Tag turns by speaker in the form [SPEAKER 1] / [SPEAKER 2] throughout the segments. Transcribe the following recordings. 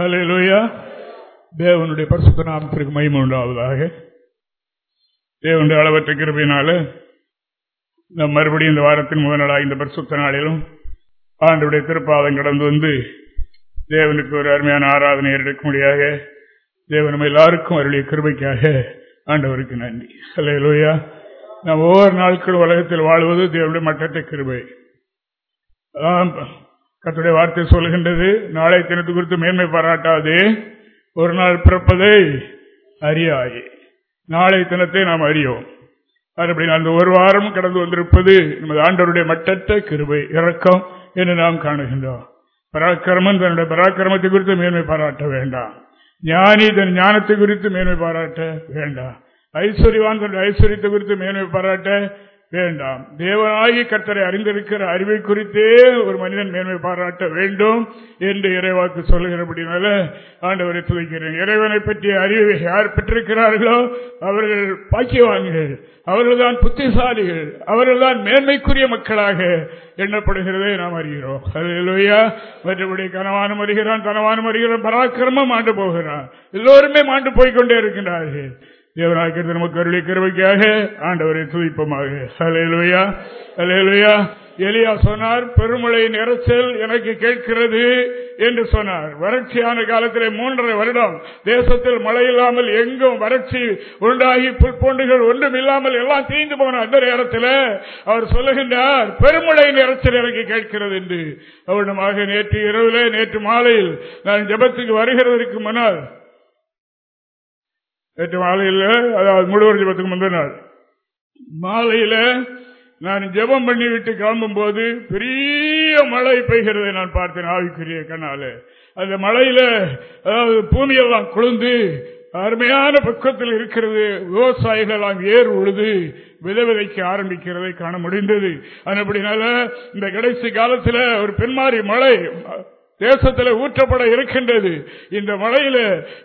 [SPEAKER 1] hallelujah தேவனுடைய பரிசுத்த நாமத்திற்கு மகிமை உண்டாவதாக தேவனுடைய அளவற்ற கிருபினால நம் மறுபடியும் இந்த வாரத்தின் முதல் நாளாக இந்த பரிசுத்த நாளிலும் ஆண்டுடைய திருப்பாதம் கடந்து வந்து தேவனுக்கு ஒரு அருமையான ஆராதனை முடியாத தேவன் எல்லாருக்கும் அவருடைய கிருபைக்காக ஆண்டவருக்கு நன்றி ஹலெலுயா நாம் ஒவ்வொரு நாட்கள் உலகத்தில் வாழ்வது தேவனுடைய மட்டத்தை கிருபை கத்துடைய வார்த்தை சொல்கின்றது நாளை தினத்து குறித்து மேன்மை பாராட்டாது ஒரு நாள் பிறப்பதை அறியாயே நாளை தினத்தை நாம் அறியோம் மறுபடியும் அந்த ஒரு வாரம் கடந்து வந்திருப்பது நமது ஆண்டவருடைய மட்டத்த கிருபை இறக்கம் என்று நாம் காணுகின்றோம் பராக்கிரமன் தன்னுடைய பராக்கிரமத்தை குறித்து மேன்மை பாராட்ட வேண்டாம் ஞானி தன் ஞானத்தை குறித்து மேன்மை பாராட்ட வேண்டாம் ஐஸ்வர்யவான் தன்னுடைய ஐஸ்வர்யத்தை குறித்து மேன்மை பாராட்ட வேண்டாம் தேவனாகி கர்த்தரை அறிந்திருக்கிற அறிவை குறித்தே ஒரு மனிதன் மேன்மை பாராட்ட வேண்டும் என்று இறைவாக்கு சொல்லுகிறபடினால ஆண்டவரை துவைக்கிறேன் இறைவனை பற்றிய அறிவை யார் பெற்றிருக்கிறார்களோ அவர்கள் பாக்கியவான்கள் அவர்கள்தான் புத்திசாலிகள் அவர்கள்தான் மேன்மைக்குரிய மக்களாக எண்ணப்படுகிறதை நாம் அறிகிறோம் அதுலோயா மற்றபடி கனவானும் வருகிறான் கனவானும் வருகிறான் பராக்கிரமம் ஆண்டு போகிறான் எல்லோருமே மாண்டு போய்கொண்டே இருக்கின்றார்கள் தேவராக்கிறது நமக்கு அருளை கருவைக்காக ஆண்டவரை துதிப்பமாக அலையலுவையா அலையலுவையா எலியா சொன்னார் பெருமழை நிறைச்சல் எனக்கு கேட்கிறது என்று சொன்னார் வறட்சியான காலத்திலே மூன்றரை வருடம் தேசத்தில் மழை இல்லாமல் எங்கும் வறட்சி உண்டாகி புற்பொண்டுகள் ஒன்றும் இல்லாமல் எல்லாம் தீந்து போன அந்த நேரத்தில் அவர் சொல்லுகின்றார் பெருமழை நிறைச்சல் எனக்கு கேட்கிறது என்று அவரிடமாக நேற்று இரவிலே நேற்று மாலையில் நான் ஜபத்துக்கு வருகிறதற்கு முன்னால் நேற்று மாலையில் அதாவது முழுவர் ஜபத்துக்கு முந்தின நாள் மாலையில நான் ஜபம் பண்ணிவிட்டு கிளம்பும் போது பெரிய மழை பெய்கிறதை நான் பார்த்தேன் ஆவிக்குரிய கண்ணால அந்த மழையில அதாவது பூமியெல்லாம் குளிர்ந்து அருமையான பக்கத்தில் இருக்கிறது விவசாயிகள் எல்லாம் ஏர் உழுது விதை விதைக்க ஆரம்பிக்கிறதை காண முடிந்தது அப்படினால இந்த கடைசி காலத்துல ஒரு பெண்மாறி மழை தேசத்தில் ஊற்றப்பட இருக்கின்றது இந்த மழையில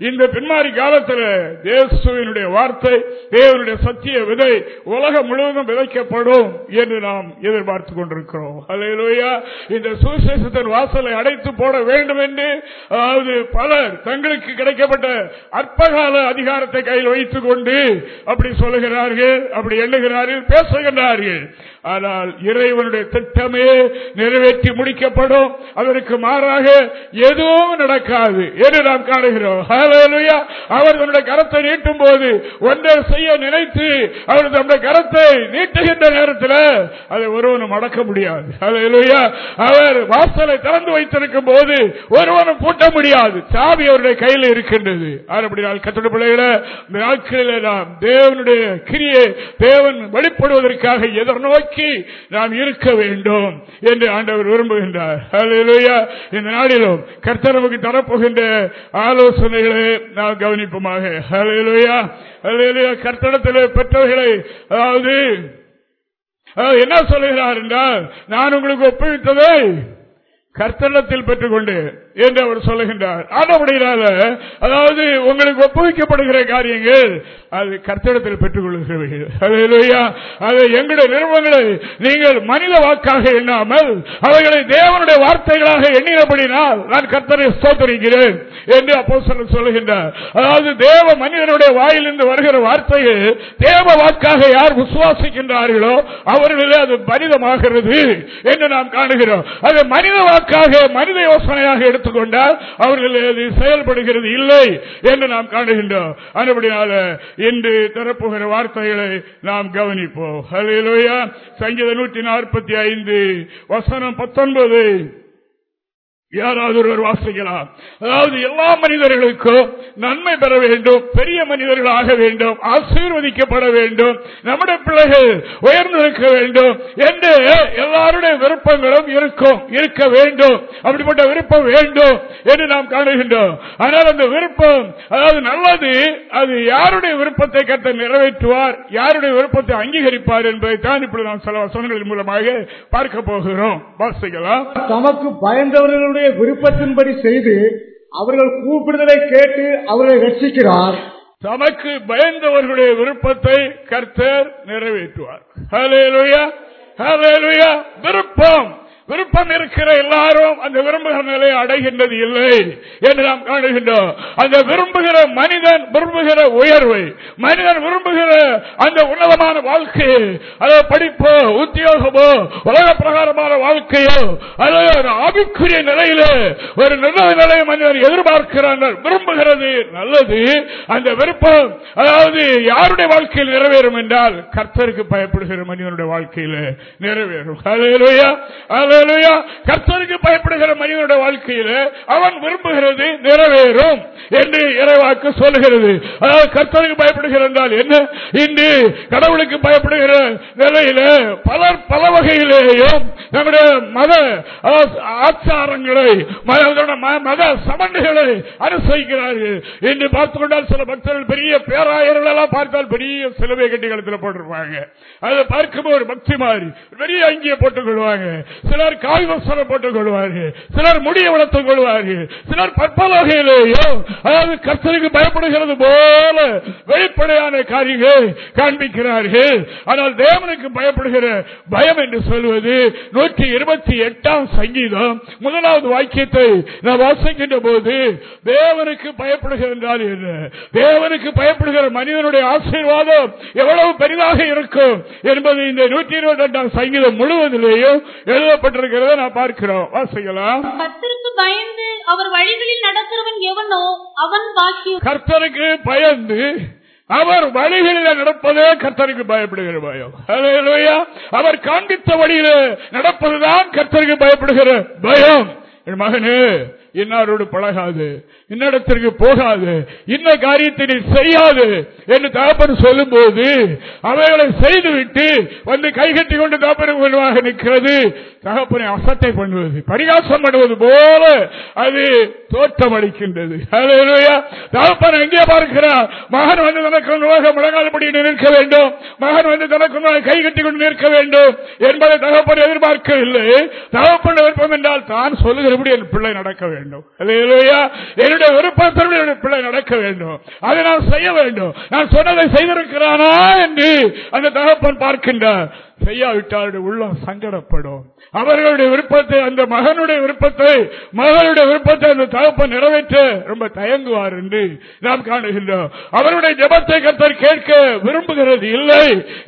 [SPEAKER 1] இந்த பின்மாறி காலத்தில் தேசுவினுடைய வார்த்தை தேவனுடைய சத்திய விதை உலகம் முழுவதும் விதைக்கப்படும் என்று நாம் எதிர்பார்த்து கொண்டிருக்கிறோம் அலையிலோயா இந்த சுசேஷத்தின் வாசலை அடைத்து போட வேண்டும் என்று அதாவது பலர் தங்களுக்கு கிடைக்கப்பட்ட அற்பகால அதிகாரத்தை கையில் வைத்துக் கொண்டு அப்படி சொல்லுகிறார்கள் அப்படி எண்ணுகிறார்கள் பேசுகின்றார்கள் ஆனால் இறைவனுடைய திட்டமே நிறைவேற்றி முடிக்கப்படும் அதற்கு மாறாக மாறாக எதுவும் நடக்காது என்று நாம் காணுகிறோம் அவர் தன்னுடைய கரத்தை நீட்டும் போது ஒன்றை செய்ய நினைத்து அவர் தன்னுடைய கரத்தை நீட்டுகின்ற நேரத்தில் அதை ஒருவனும் அடக்க முடியாது அவர் வாசலை திறந்து வைத்திருக்கும் போது ஒருவனும் பூட்ட முடியாது சாவி அவருடைய கையில் இருக்கின்றது கத்தோட பிள்ளைகளை நாம் தேவனுடைய கிரியை தேவன் வெளிப்படுவதற்காக எதிர்நோக்கி நாம் இருக்க வேண்டும் என்று ஆண்டவர் விரும்புகின்றார் நாளிலும் கர்த்தர் நமக்கு தரப்போகின்ற ஆலோசனைகளை நாம் கவனிப்போமாக அலையலுயா கர்த்தடத்தில் பெற்றவர்களை அதாவது என்ன சொல்லுகிறார் என்றால் நான் உங்களுக்கு ஒப்புவித்ததை கர்த்தடத்தில் பெற்றுக்கொண்டேன் என்று அவர் சொல்லுகின்றார் ஆண்டவடையினால அதாவது உங்களுக்கு ஒப்புவிக்கப்படுகிற காரியங்கள் அது கர்த்தடத்தில் பெற்றுக் கொள்கிறீர்கள் அது எங்களுடைய நிறுவனங்களை நீங்கள் மனித வாக்காக எண்ணாமல் அவைகளை தேவனுடைய வார்த்தைகளாக எண்ணினபடினால் நான் கர்த்தரை சோதரிக்கிறேன் என்று அப்போ சொல்லுகின்றார் அதாவது தேவ மனிதனுடைய வாயிலிருந்து வருகிற வார்த்தைகள் தேவ வாக்காக யார் விசுவாசிக்கின்றார்களோ அவர்களே அது மனிதமாகிறது என்று நாம் காணுகிறோம் அது மனித வாக்காக மனித யோசனையாக எடுத்து எடுத்துக்கொண்டால் அவர்கள் செயல்படுகிறது இல்லை என்று நாம் காணுகின்றோம் அதுபடியால இன்று தரப்புகிற வார்த்தைகளை நாம் கவனிப்போம் சங்கீத நூற்றி நாற்பத்தி ஐந்து வசனம் பத்தொன்பது யாராவது ஒருவர் வாசிக்கலாம் அதாவது எல்லா மனிதர்களுக்கும் நன்மை பெற வேண்டும் பெரிய மனிதர்கள் ஆக வேண்டும் ஆசீர்வதிக்கப்பட வேண்டும் நம்முடைய பிள்ளைகள் உயர்ந்திருக்க வேண்டும் என்று எல்லாருடைய விருப்பங்களும் இருக்கும் இருக்க வேண்டும் அப்படிப்பட்ட விருப்பம் வேண்டும் என்று நாம் காணுகின்றோம் ஆனால் அந்த விருப்பம் அதாவது நல்லது அது யாருடைய விருப்பத்தை கட்ட நிறைவேற்றுவார் யாருடைய விருப்பத்தை அங்கீகரிப்பார் என்பதை தான் இப்படி நாம் சில வசனங்களின் மூலமாக பார்க்க போகிறோம் வாசிக்கலாம்
[SPEAKER 2] தமக்கு பயந்தவர்களுடைய தன்னுடைய விருப்பத்தின்படி செய்து அவர்கள் கூப்பிடுதலை கேட்டு அவர்களை ரசிக்கிறார்
[SPEAKER 1] தமக்கு பயந்தவர்களுடைய விருப்பத்தை கர்த்தர் நிறைவேற்றுவார் விருப்பம் விருப்பம் இருக்கிற எல்லாரும் அந்த விரும்புகிற நிலையை அடைகின்றது இல்லை என்று நாம் காணுகின்றோம் அந்த விரும்புகிற மனிதன் விரும்புகிற உயர்வு மனிதன் விரும்புகிற அந்த உன்னதமான வாழ்க்கை அதோ படிப்போ உத்தியோகமோ உலக பிரகாரமான வாழ்க்கையோ அதோ ஒரு ஆவிக்குரிய நிலையிலே ஒரு நல்ல நிலையை மனிதன் எதிர்பார்க்கிறார்கள் விரும்புகிறது நல்லது அந்த விருப்பம் அதாவது யாருடைய வாழ்க்கையில் நிறைவேறும் என்றால் கர்த்தருக்கு பயப்படுகிற மனிதனுடைய வாழ்க்கையில் நிறைவேறும் கர்த்தருக்கு பயப்படுகிற மனிதனுடைய வாழ்க்கையில் அவன் விரும்புகிறது நிறைவேறும் என்று இறைவாக்கு சொல்கிறது அதாவது கர்த்தருக்கு பயப்படுகிற என்றால் என்ன இன்று கடவுளுக்கு பயப்படுகிற நிலையில பலர் பல வகையிலேயும் நம்முடைய மத ஆச்சாரங்களை மத சமண்டுகளை அனுசரிக்கிறார்கள் என்று பார்த்துக் கொண்டால் சில பக்தர்கள் பெரிய பேராயர்கள் பார்த்தால் பெரிய சிலவை கட்டி காலத்தில் போட்டிருப்பாங்க அதை பார்க்கும் ஒரு பக்தி மாதிரி பெரிய அங்கே போட்டுக் கொள்வாங்க சில சிலர் காய் போட்டுக் கொள்வார்கள் சிலர் முடிய வளர்த்துக் கொள்வார்கள் சிலர் பற்பலகையிலேயோ அதாவது கர்த்தருக்கு பயப்படுகிறது போல வெளிப்படையான காரியங்கள் காண்பிக்கிறார்கள் ஆனால் தேவனுக்கு பயப்படுகிற பயம் என்று சொல்வது நூற்றி இருபத்தி எட்டாம் சங்கீதம் முதலாவது வாக்கியத்தை நான் வாசிக்கின்ற போது தேவனுக்கு பயப்படுகிற என்றால் என்ன தேவனுக்கு பயப்படுகிற மனிதனுடைய ஆசீர்வாதம் எவ்வளவு பெரிதாக இருக்கும் என்பது இந்த நூற்றி இருபத்தி எட்டாம் சங்கீதம் முழுவதிலேயும் எழுதப்பட்ட நான் பார்க்கிறோம் வாசிக்கலாம்
[SPEAKER 3] கர்த்தருக்கு பயந்து அவர் வழிகளில் நடக்கிறவன் எவனோ அவன் பாக்கியம்
[SPEAKER 1] கர்த்தருக்கு பயந்து அவர் வழிகளில் நடப்பதே கர்த்தருக்கு பயப்படுகிற பயம் அவர் காண்பித்த வழியில நடப்பதுதான் கர்த்தருக்கு பயப்படுகிற பயம் என் மகனு இன்னாரோடு பழகாது இன்னிடத்திற்கு போகாது இன்ன காரியத்தை நீ செய்யாது என்று தாப்பன் சொல்லும் போது அவைகளை செய்துவிட்டு வந்து கைகட்டி கொண்டு தாப்பனுக்கு நிற்கிறது தகப்பனை அசட்டை பண்ணுவது பரிகாசம் பண்ணுவது போல அது தோற்றம் அளிக்கின்றது தகப்பன் எங்கே பார்க்கிறார் மகன் வந்து தனக்கு முன்பாக முழங்காலப்படி நிற்க வேண்டும் மகன் வந்து தனக்கு கை கட்டி கொண்டு நிற்க வேண்டும் என்பதை தகப்பன் எதிர்பார்க்கவில்லை தகப்பன் விருப்பம் என்றால் தான் சொல்லுகிறபடி என் பிள்ளை நடக்க வேண்டும் வேண்டும் என்னுடைய விருப்பத்தோடு என்னுடைய பிள்ளை நடக்க வேண்டும் அதை நான் செய்ய வேண்டும் நான் சொன்னதை செய்திருக்கிறானா என்று அந்த தகப்பன் பார்க்கின்றார் செய்யாவிட்டாருடைய உள்ளம் சங்கடப்படும் அவர்களுடைய விருப்பத்தை அந்த மகனுடைய விருப்பத்தை மகளுடைய விருப்பத்தை அந்த தகப்ப நிறைவேற்ற ரொம்ப தயங்குவார் என்று நாம் காணுகின்றோம் அவருடைய ஜபத்தை கத்தர் கேட்க விரும்புகிறது இல்லை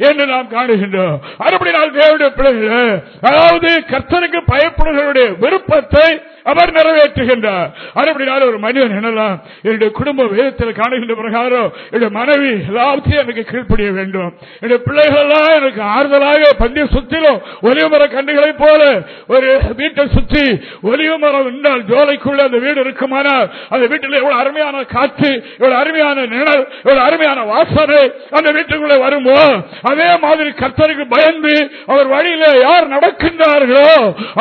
[SPEAKER 1] என்று நாம் காணுகின்றோம் அறுபடி நாள் தேவையுடைய பிள்ளைகளே அதாவது கர்த்தனுக்கு பயப்படுகளுடைய விருப்பத்தை அவர் நிறைவேற்றுகின்றார் அறுபடினால ஒரு மனிதன் என்னலாம் என்னுடைய குடும்ப வேதத்தில் காணுகின்ற பிரகாரம் என்னுடைய மனைவி எல்லாத்தையும் எனக்கு கீழ்ப்படிய வேண்டும் என்னுடைய பிள்ளைகள் எல்லாம் எனக்கு ஆறுதலாக மாறாக பந்திய சுற்றிலும் ஒலிவுமர கண்டுகளை போல ஒரு வீட்டை சுற்றி ஒலிவுமரம் மரம் என்றால் ஜோலைக்குள்ள அந்த வீடு இருக்குமானால் அந்த வீட்டில் எவ்வளவு அருமையான காற்று எவ்வளவு அருமையான நிழல் எவ்வளவு அருமையான வாசனை அந்த வீட்டுக்குள்ள வருமோ அதே மாதிரி கத்தருக்கு பயந்து அவர் வழியில யார் நடக்கின்றார்களோ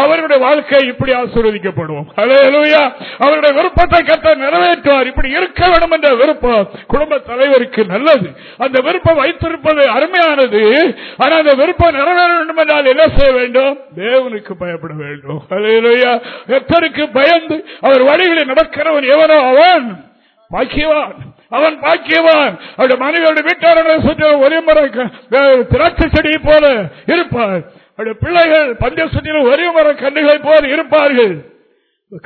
[SPEAKER 1] அவருடைய வாழ்க்கை இப்படி ஆசீர்வதிக்கப்படுவோம் அவருடைய விருப்பத்தை கத்த நிறைவேற்றுவார் இப்படி இருக்க வேண்டும் என்ற விருப்பம் குடும்ப தலைவருக்கு நல்லது அந்த விருப்பம் வைத்திருப்பது அருமையானது ஆனால் அந்த விருப்பம் நிறைவேற வேண்டும் என்றால் என்ன செய்ய வேண்டும் தேவனுக்கு பயப்பட வேண்டும் எத்தனைக்கு பயந்து அவர் வழிகளில் நடக்கிறவன் எவனோ அவன் பாக்கியவான் அவன் பாக்கியவான் அவருடைய மனைவியோட வீட்டாளர்களை சுற்றி ஒரே திராட்சை செடியை போல இருப்பார் அவருடைய பிள்ளைகள் பந்தய சுற்றி ஒரே மர கண்ணுகளை போல இருப்பார்கள்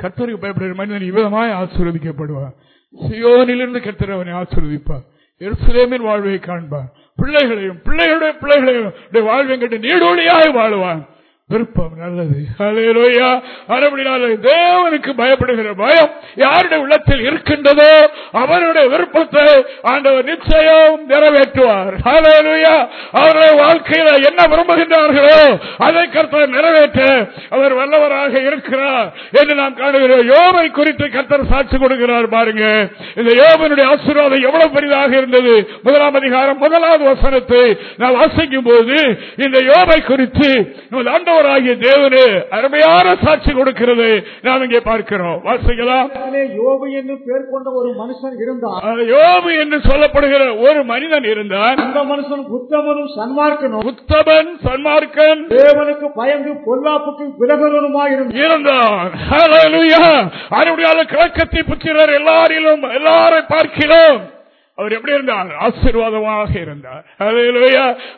[SPEAKER 1] கத்தருக்கு பயப்படுகிற மனிதன் இவ்விதமாய் ஆசீர்வதிக்கப்படுவார் சியோனிலிருந்து கத்திரவனை அவனை ஆசீர்வதிப்பார் எருசுலேமின் வாழ்வை காண்பார் பிள்ளைகளையும் பிள்ளைகளுடைய பிள்ளைகளையும் வாழ்வை கண்டு நீடோடியாக வாழ்வான் விருப்பம் நல்லது தேவனுக்கு பயப்படுகிற பயம் யாருடைய உள்ளத்தில் இருக்கின்றதோ அவருடைய விருப்பத்தை ஆண்டவர் நிச்சயம் நிறைவேற்றுவார் அவருடைய வாழ்க்கையில என்ன விரும்புகின்றார்களோ அதை கர்த்தர் நிறைவேற்ற அவர் வல்லவராக இருக்கிறார் என்று நாம் காணுகிறோம் யோகை குறித்து கத்தர் சாட்சி கொடுக்கிறார் பாருங்க இந்த யோகனுடைய ஆசீர்வாதம் எவ்வளவு பெரிதாக இருந்தது முதலாம் அதிகாரம் முதலாவது வசனத்தை நாம் வாசிக்கும் போது இந்த யோகை குறித்து ஆண்டவர் ஆண்டவராகிய தேவனு அருமையான சாட்சி கொடுக்கிறது நாம் இங்கே பார்க்கிறோம் வாசிக்கலாம்
[SPEAKER 2] யோபு என்று பேர் கொண்ட ஒரு மனுஷன்
[SPEAKER 1] இருந்தார் யோபு என்று சொல்லப்படுகிற ஒரு மனிதன் இருந்தார் அந்த மனுஷன் புத்தமனும் சன்மார்க்கனும்
[SPEAKER 2] புத்தவன் சன்மார்க்கன் தேவனுக்கு பயந்து பொல்லாப்புக்கு விலகலுமா இருந்தான் அறுபடியாளர்
[SPEAKER 1] கிழக்கத்தை புத்திரர் எல்லாரிலும் எல்லாரை பார்க்கிறோம் அவர் எப்படி இருந்தார் ஆசீர்வாதமாக இருந்தார்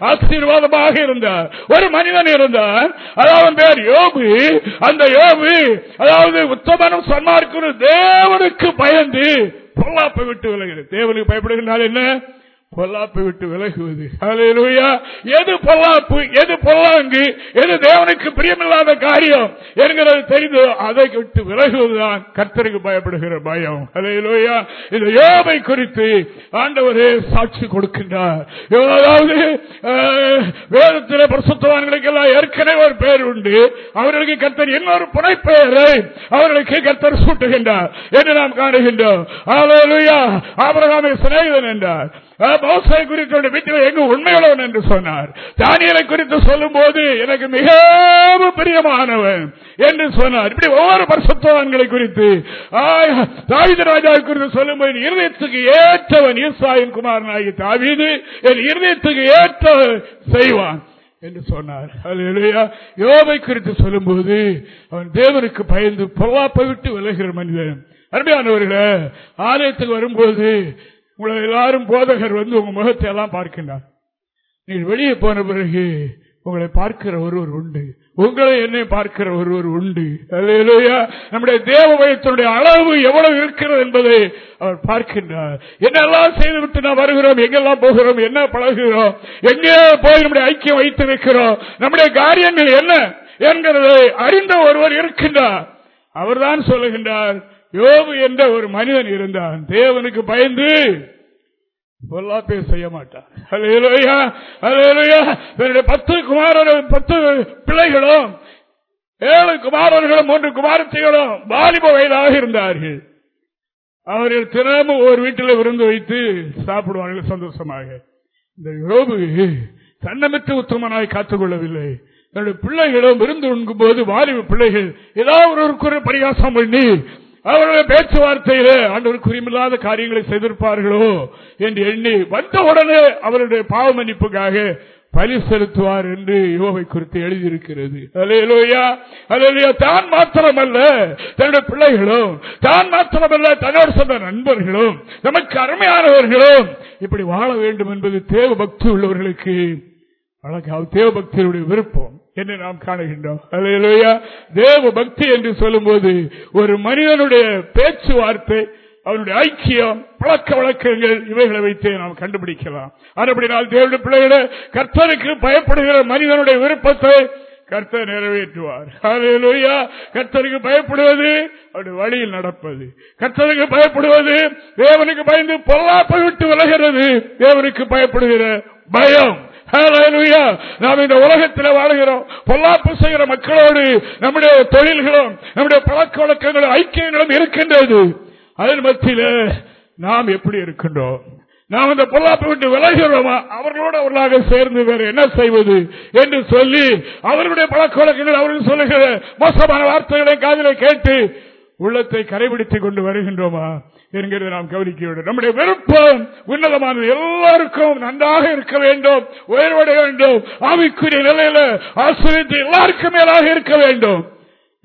[SPEAKER 1] ஆசீர்வாதமாக இருந்தார் ஒரு மனிதன் இருந்தார் அதாவது பேர் யோபு அந்த யோபு அதாவது உத்தமனும் சன்மார்க்கு தேவனுக்கு பயந்து பொல்லாப்பை விட்டு விலகிறது தேவனுக்கு பயப்படுகிறார் என்ன பொல்லாப்பை விட்டு விலகுவது எது பொல்லாப்பு எது பொல்லாங்கு எது தேவனுக்கு பிரியமில்லாத காரியம் என்கிறது தெரிந்து அதை விட்டு விலகுவதுதான் கர்த்தருக்கு பயப்படுகிற பயம் அலையிலோயா இந்த யோபை குறித்து ஆண்டவரே சாட்சி கொடுக்கின்றார் அதாவது வேதத்தில் பிரசுத்தவான்களுக்கெல்லாம் ஏற்கனவே ஒரு பெயர் உண்டு அவர்களுக்கு கர்த்தர் இன்னொரு புனை பெயரை அவர்களுக்கு கர்த்தர் சூட்டுகின்றார் என்று நாம் காணுகின்றோம் ஆபரகாமை சிநேகிதன் என்றார் மோசாய் வீட்டில் என்று சொன்னார் குறித்து எனக்கு மிகவும் பிரியமானவன் என்று சொன்னார் ஒவ்வொரு குறித்து ராஜா குறித்து ஏற்றவன் ஈசாயின் என் இருதயத்துக்கு ஏற்ற செய்வான் என்று சொன்னார் யோவை குறித்து சொல்லும் போது அவன் தேவனுக்கு பயந்து பொல்லாப்பை விட்டு விலகிற மனிதன் அருமையானவர்களே ஆலயத்துக்கு வரும்போது உங்களை எல்லாரும் போதகர் வந்து உங்க முகத்தை எல்லாம் பார்க்கின்றார் நீங்கள் வெளியே போன பிறகு உங்களை பார்க்கிற ஒருவர் உண்டு உங்களை என்னை பார்க்கிற ஒருவர் உண்டு நம்முடைய தேவ வயத்தினுடைய அளவு எவ்வளவு இருக்கிறது என்பதை அவர் பார்க்கின்றார் என்னெல்லாம் செய்து விட்டு நாம் வருகிறோம் எங்கெல்லாம் போகிறோம் என்ன பழகுகிறோம் எங்கே போய் நம்முடைய ஐக்கியம் வைத்து வைக்கிறோம் நம்முடைய காரியங்கள் என்ன என்கிறதை அறிந்த ஒருவர் இருக்கின்றார் அவர்தான் சொல்லுகின்றார் யோபு என்ற ஒரு மனிதன் இருந்தான் தேவனுக்கு பயந்து பொல்லாப்பே செய்ய மாட்டான் பத்து குமாரர்கள் பத்து பிள்ளைகளும் ஏழு குமாரர்களும் மூன்று குமாரத்தைகளும் வாலிப வயதாக இருந்தார்கள் அவர்கள் தினமும் ஒரு வீட்டில் விருந்து வைத்து சாப்பிடுவார்கள் சந்தோஷமாக இந்த யோபு தன்னமிட்டு உத்தமனாய் காத்துக்கொள்ளவில்லை என்னுடைய பிள்ளைகளும் விருந்து உண்கும் போது வாலிப பிள்ளைகள் ஏதாவது ஒரு குறை பரிகாசம் பண்ணி அவருடைய பேச்சுவார்த்தையில அன்று குறிமில்லாத காரியங்களை செய்திருப்பார்களோ என்று எண்ணி வந்தவுடனே அவருடைய பாவ மன்னிப்புக்காக பலி செலுத்துவார் என்று யோகை குறித்து எழுதியிருக்கிறது தான் மாத்திரமல்ல தன்னுடைய பிள்ளைகளும் தான் மாத்திரமல்ல தன்னோடு சொந்த நண்பர்களும் நமக்கு அருமையானவர்களும் இப்படி வாழ வேண்டும் என்பது தேவ பக்தி உள்ளவர்களுக்கு அழகாவது தேவ பக்தியுடைய விருப்பம் என்று நாம் காணுகின்றோம் தேவ பக்தி என்று சொல்லும்போது ஒரு மனிதனுடைய பேச்சுவார்த்தை அவருடைய ஐக்கியம் பழக்க வழக்கங்கள் இவைகளை வைத்து நாம் கண்டுபிடிக்கலாம் அதுபடினால் தேவடைய பிள்ளைகளை கர்த்தருக்கு பயப்படுகிற மனிதனுடைய விருப்பத்தை கர்த்தர் நிறைவேற்றுவார் கர்த்தருக்கு பயப்படுவது அவருடைய வழியில் நடப்பது கர்த்தருக்கு பயப்படுவது தேவனுக்கு பயந்து பொல்லாப்பை விட்டு விலகிறது தேவனுக்கு பயப்படுகிற பயம் நாம் இந்த உலகத்தில் வாழ்கிறோம் பொல்லாப்பு செய்கிற மக்களோடு நம்முடைய தொழில்களும் நம்முடைய பழக்க வழக்கங்களும் ஐக்கியங்களும் இருக்கின்றது அதன் மத்தியில் நாம் எப்படி இருக்கின்றோம் நாம் இந்த பொல்லாப்பை விட்டு விலகிறோமா அவர்களோடு அவர்களாக சேர்ந்து வேறு என்ன செய்வது என்று சொல்லி அவர்களுடைய பழக்க வழக்கங்கள் அவர்கள் சொல்லுகிற மோசமான வார்த்தைகளை காதலை கேட்டு உள்ளத்தை கரைபிடித்துக் கொண்டு வருகின்றோமா என்கிறத நாம் கவனிக்க வேண்டும் நம்முடைய விருப்பம் உன்னதமானது எல்லாருக்கும் நன்றாக இருக்க வேண்டும் உயர்வடைய வேண்டும் ஆவிக்குரிய நிலையில ஆசிரியத்தை எல்லாருக்கும் மேலாக இருக்க வேண்டும்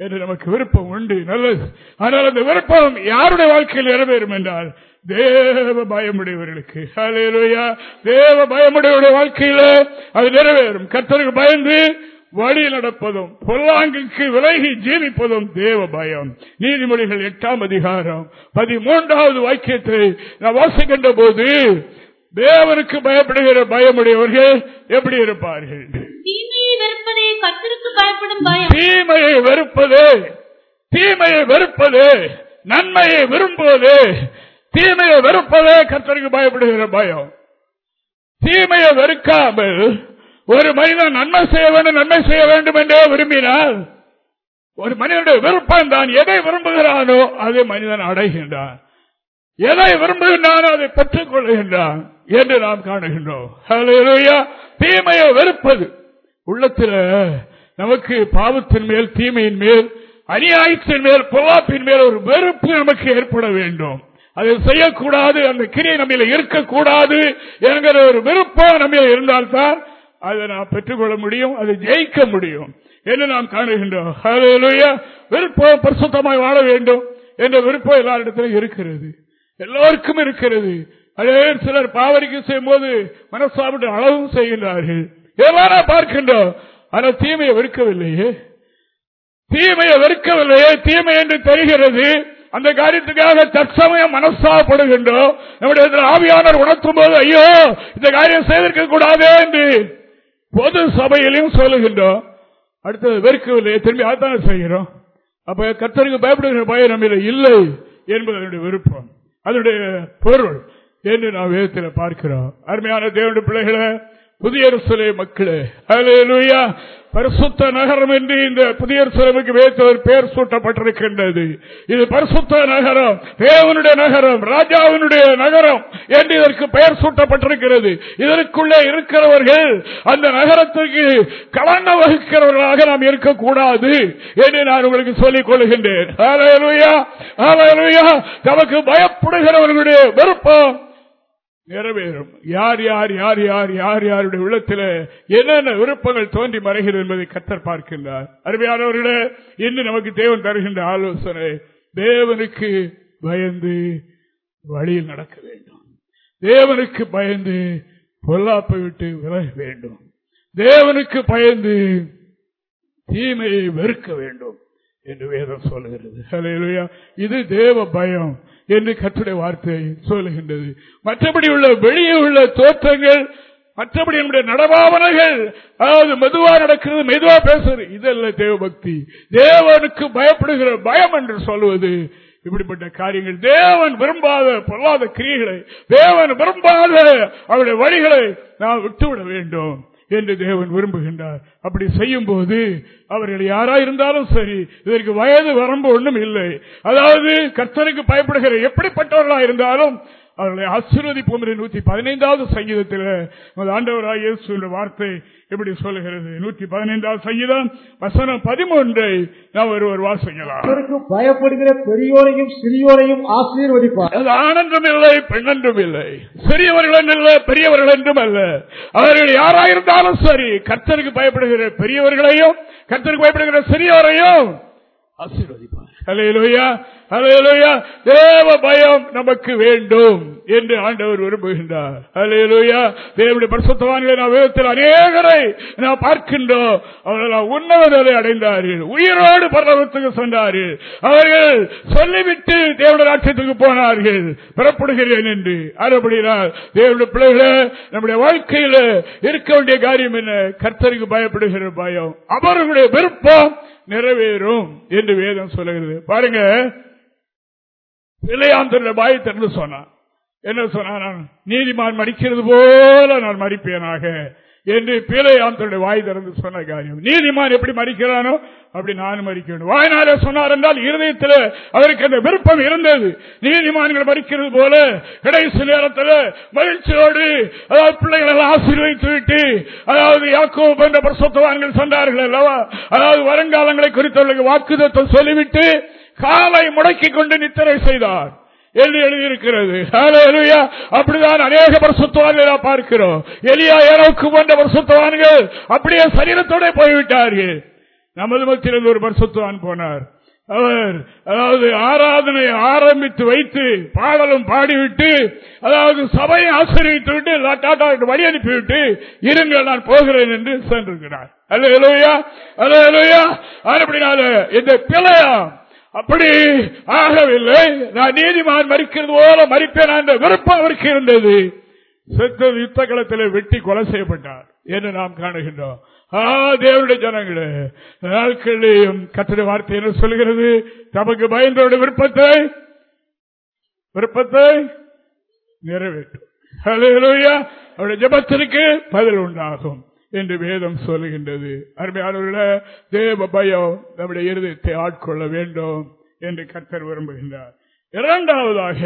[SPEAKER 1] என்று நமக்கு விருப்பம் உண்டு நல்லது ஆனால் அந்த விருப்பம் யாருடைய வாழ்க்கையில் நிறைவேறும் என்றால் தேவ பயமுடையவர்களுக்கு தேவ பயமுடையவருடைய வாழ்க்கையில அது நிறைவேறும் கத்தருக்கு பயந்து வழி நடப்பதும் பொல்லாங்கிற்கு விலகி ஜீவிப்பதும் தேவ பயம் நீதிமொழிகள் எட்டாம் அதிகாரம் பதிமூன்றாவது வாக்கியத்தை நான் வாசிக்கின்ற போது தேவனுக்கு பயப்படுகிற பயமுடையவர்கள் எப்படி இருப்பார்கள்
[SPEAKER 3] தீமையை
[SPEAKER 1] தீமையை வெறுப்பது தீமையை வெறுப்பது நன்மையை விரும்புவது தீமையை வெறுப்பதே கத்தருக்கு பயப்படுகிற பயம் தீமையை வெறுக்காமல் ஒரு மனிதன் நன்மை செய்ய வேண்டும் நன்மை செய்ய வேண்டும் என்றே விரும்பினால் ஒரு மனிதனுடைய விருப்பம் தான் எதை விரும்புகிறானோ அதை மனிதன் அடைகின்றான் எதை விரும்புகின்றானோ அதை பெற்றுக் கொள்கின்றான் என்று நாம் காணுகின்றோம் தீமையை வெறுப்பது உள்ளத்தில் நமக்கு பாவத்தின் மேல் தீமையின் மேல் அநியாயத்தின் மேல் பொல்லாப்பின் மேல் ஒரு வெறுப்பு நமக்கு ஏற்பட வேண்டும் அதை செய்யக்கூடாது அந்த கிரியை நம்ம இருக்கக்கூடாது என்கிற ஒரு விருப்பம் நம்ம இருந்தால்தான் அதை நாம் பெற்றுக்கொள்ள முடியும் அதை ஜெயிக்க முடியும் என்று நாம் காணுகின்றோம் விருப்பம் பரிசுத்தமாய் வாழ வேண்டும் என்ற விருப்பம் எல்லா இருக்கிறது எல்லோருக்கும் இருக்கிறது அதே சிலர் பாவரிக்கு செய்யும் போது மனசாப்பிட்டு அளவும் செய்கின்றார்கள் எவ்வாறா பார்க்கின்றோம் ஆனால் தீமையை வெறுக்கவில்லையே தீமையை வெறுக்கவில்லையே தீமை என்று தெரிகிறது அந்த காரியத்துக்காக தற்சமயம் மனசாகப்படுகின்றோம் நம்முடைய ஆவியானர் உணர்த்தும் போது ஐயோ இந்த காரியம் செய்திருக்க கூடாது என்று பொது சபையிலையும் சொல்லுகின்றோம் அடுத்தது வெறுக்கவில்லையே திரும்பி அதான் செய்கிறோம் அப்ப கத்தருக்கு பயப்படுகிற பயம் நம்ம இல்லை என்பது அதனுடைய விருப்பம் அதனுடைய பொருள் என்று நாம் வேதத்தில் பார்க்கிறோம் அருமையான தேவனுடைய பிள்ளைகளை புதிய சிலை மக்களே அது பரிசுத்த நகரம் என்று இந்த புதிய சிலமுக்கு வைத்தவர் பெயர் சூட்டப்பட்டிருக்கின்றது இது பரிசுத்த நகரம் தேவனுடைய நகரம் ராஜாவினுடைய நகரம் என்று இதற்கு பெயர் சூட்டப்பட்டிருக்கிறது இதற்குள்ளே இருக்கிறவர்கள் அந்த நகரத்துக்கு கலன வகிக்கிறவர்களாக நாம் இருக்கக்கூடாது என்று நான் உங்களுக்கு சொல்லிக் கொள்கின்றேன் தமக்கு பயப்படுகிறவர்களுடைய விருப்பம் நிறைவேறும் யார் யார் யார் யார் யார் யாருடைய உள்ளத்தில் என்னென்ன விருப்பங்கள் தோன்றி மறைகிறது என்பதை கத்தர் பார்க்கின்றார் அருமையானவர்களே இன்னும் நமக்கு தேவன் தருகின்ற ஆலோசனை தேவனுக்கு பயந்து வழியில் நடக்க வேண்டும் தேவனுக்கு பயந்து பொல்லாப்பை விட்டு விலக வேண்டும் தேவனுக்கு பயந்து தீமையை வெறுக்க வேண்டும் என்று வேதம் சொல்கிறது இது தேவ பயம் என்று கற்றுடைய வார்த்தை சொல்லுகின்றது மற்றபடி உள்ள வெளியே உள்ள தோற்றங்கள் மற்றபடி என்னுடைய நடபாவனைகள் அதாவது மெதுவா நடக்கிறது மெதுவா பேசுறது இதல்ல தேவபக்தி தேவனுக்கு பயப்படுகிற பயம் என்று சொல்வது இப்படிப்பட்ட காரியங்கள் தேவன் விரும்பாத பொல்லாத கிரியைகளை தேவன் விரும்பாத அவருடைய வழிகளை நாம் விட்டுவிட வேண்டும் என்று தேவன் விரும்புகின்றார் அப்படி செய்யும் போது அவர்கள் யாரா இருந்தாலும் சரி இதற்கு வயது வரம்பு ஒன்றும் இல்லை அதாவது கர்த்தனுக்கு பயப்படுகிற எப்படிப்பட்டவர்களா இருந்தாலும் அவர்களை ஆசீர்வதிப்போம் என்று நூத்தி பதினைந்தாவது சங்கீதத்தில் ஆண்டவராய் சொல்ற வார்த்தை எப்படி சொல்லுகிறது நூத்தி பதினைந்தாவது சங்கீதம் வசனம் பதிமூன்றை நாம் ஒருவர் வாசிக்கலாம் பயப்படுகிற பெரியோரையும் சிறியோரையும் ஆசீர்வதிப்பார் ஆனந்தம் இல்லை பெண்ணென்றும் இல்லை சிறியவர்கள் என்றும் பெரியவர்கள் என்றும் அல்ல அவர்கள் யாராயிருந்தாலும் சரி கர்த்தருக்கு பயப்படுகிற பெரியவர்களையும் கர்த்தருக்கு பயப்படுகிற சிறியோரையும் ஆசீர்வதிப்பார் தேவ பயம் நமக்கு வேண்டும் என்று ஆண்டவர் விரும்புகின்றார் அலையலுயா தேவனுடைய பரிசுத்தவான்களை நாம் வேதத்தில் அநேகரை நாம் பார்க்கின்றோம் அவர்கள் உன்னவர்களை அடைந்தார்கள் உயிரோடு பரவத்துக்கு சென்றார்கள் அவர்கள் சொல்லிவிட்டு தேவனுடைய ராட்சியத்துக்கு போனார்கள் பெறப்படுகிறேன் என்று அறுபடினால் தேவனுடைய பிள்ளைகளை நம்முடைய வாழ்க்கையில் இருக்க வேண்டிய காரியம் என்ன கர்த்தருக்கு பயப்படுகிற பயம் அவர்களுடைய விருப்பம் நிறைவேறும் என்று வேதம் சொல்லுகிறது பாருங்க பிள்ளையாந்தருடைய பாய் திறந்து சொன்னான் என்ன சொன்னான் நீதிமான் மடிக்கிறது போல நான் மடிப்பேனாக என்று பிள்ளையாந்தருடைய வாய் திறந்து சொன்ன காரியம் நீதிமான் எப்படி மறிக்கிறானோ அப்படி நானும் மறிக்கணும் வேண்டும் வாய்நாள சொன்னார் என்றால் இருதயத்தில் அவருக்கு அந்த விருப்பம் இருந்தது நீதிமான்கள் மறிக்கிறது போல கடைசி நேரத்தில் மகிழ்ச்சியோடு அதாவது பிள்ளைகளை ஆசீர்வதித்து விட்டு அதாவது யாக்கோ போன்ற பிரசத்துவான்கள் சொன்னார்கள் அல்லவா அதாவது வருங்காலங்களை குறித்தவர்களுக்கு வாக்குதத்தம் சொல்லிவிட்டு காலை முடக்கிக் கொண்டு நித்திரை செய்தார் என்று எழுதியிருக்கிறது அப்படிதான் அநேக பரிசுத்தவான்களை பார்க்கிறோம் எலியா ஏனோக்கு போன்ற பரிசுத்தவான்கள் அப்படியே சரீரத்தோட போய்விட்டார்கள் நமது மத்தியில் ஒரு பரிசுத்தவான் போனார் அவர் அதாவது ஆராதனை ஆரம்பித்து வைத்து பாடலும் பாடிவிட்டு அதாவது சபையை ஆசிரியத்து விட்டு டாட்டாவுக்கு வழி அனுப்பிவிட்டு இருங்கள் நான் போகிறேன் என்று சென்றிருக்கிறார் அல்ல எலுயா அல்ல எலுயா அப்படினால இந்த பிழையாம் அப்படி ஆகவில்லை நான் நீதிமான் மறிக்கிறது போல மறிப்பேன் என்ற விருப்பம் அவருக்கு இருந்தது செத்த யுத்த களத்தில் வெட்டி கொலை செய்யப்பட்டார் என்று நாம் காணுகின்றோம் தேவருடைய ஜனங்களே நாட்களிலேயும் கத்திர வார்த்தை என்று சொல்கிறது தமக்கு பயந்தோட விருப்பத்தை விருப்பத்தை நிறைவேற்றும் அவருடைய ஜபத்திற்கு பதில் உண்டாகும் என்று வேதம் சொல்லுகின்றது அருமையான தேவ பயம் நம்முடைய இருதயத்தை ஆட்கொள்ள வேண்டும் என்று கத்தர் விரும்புகின்றார் இரண்டாவதாக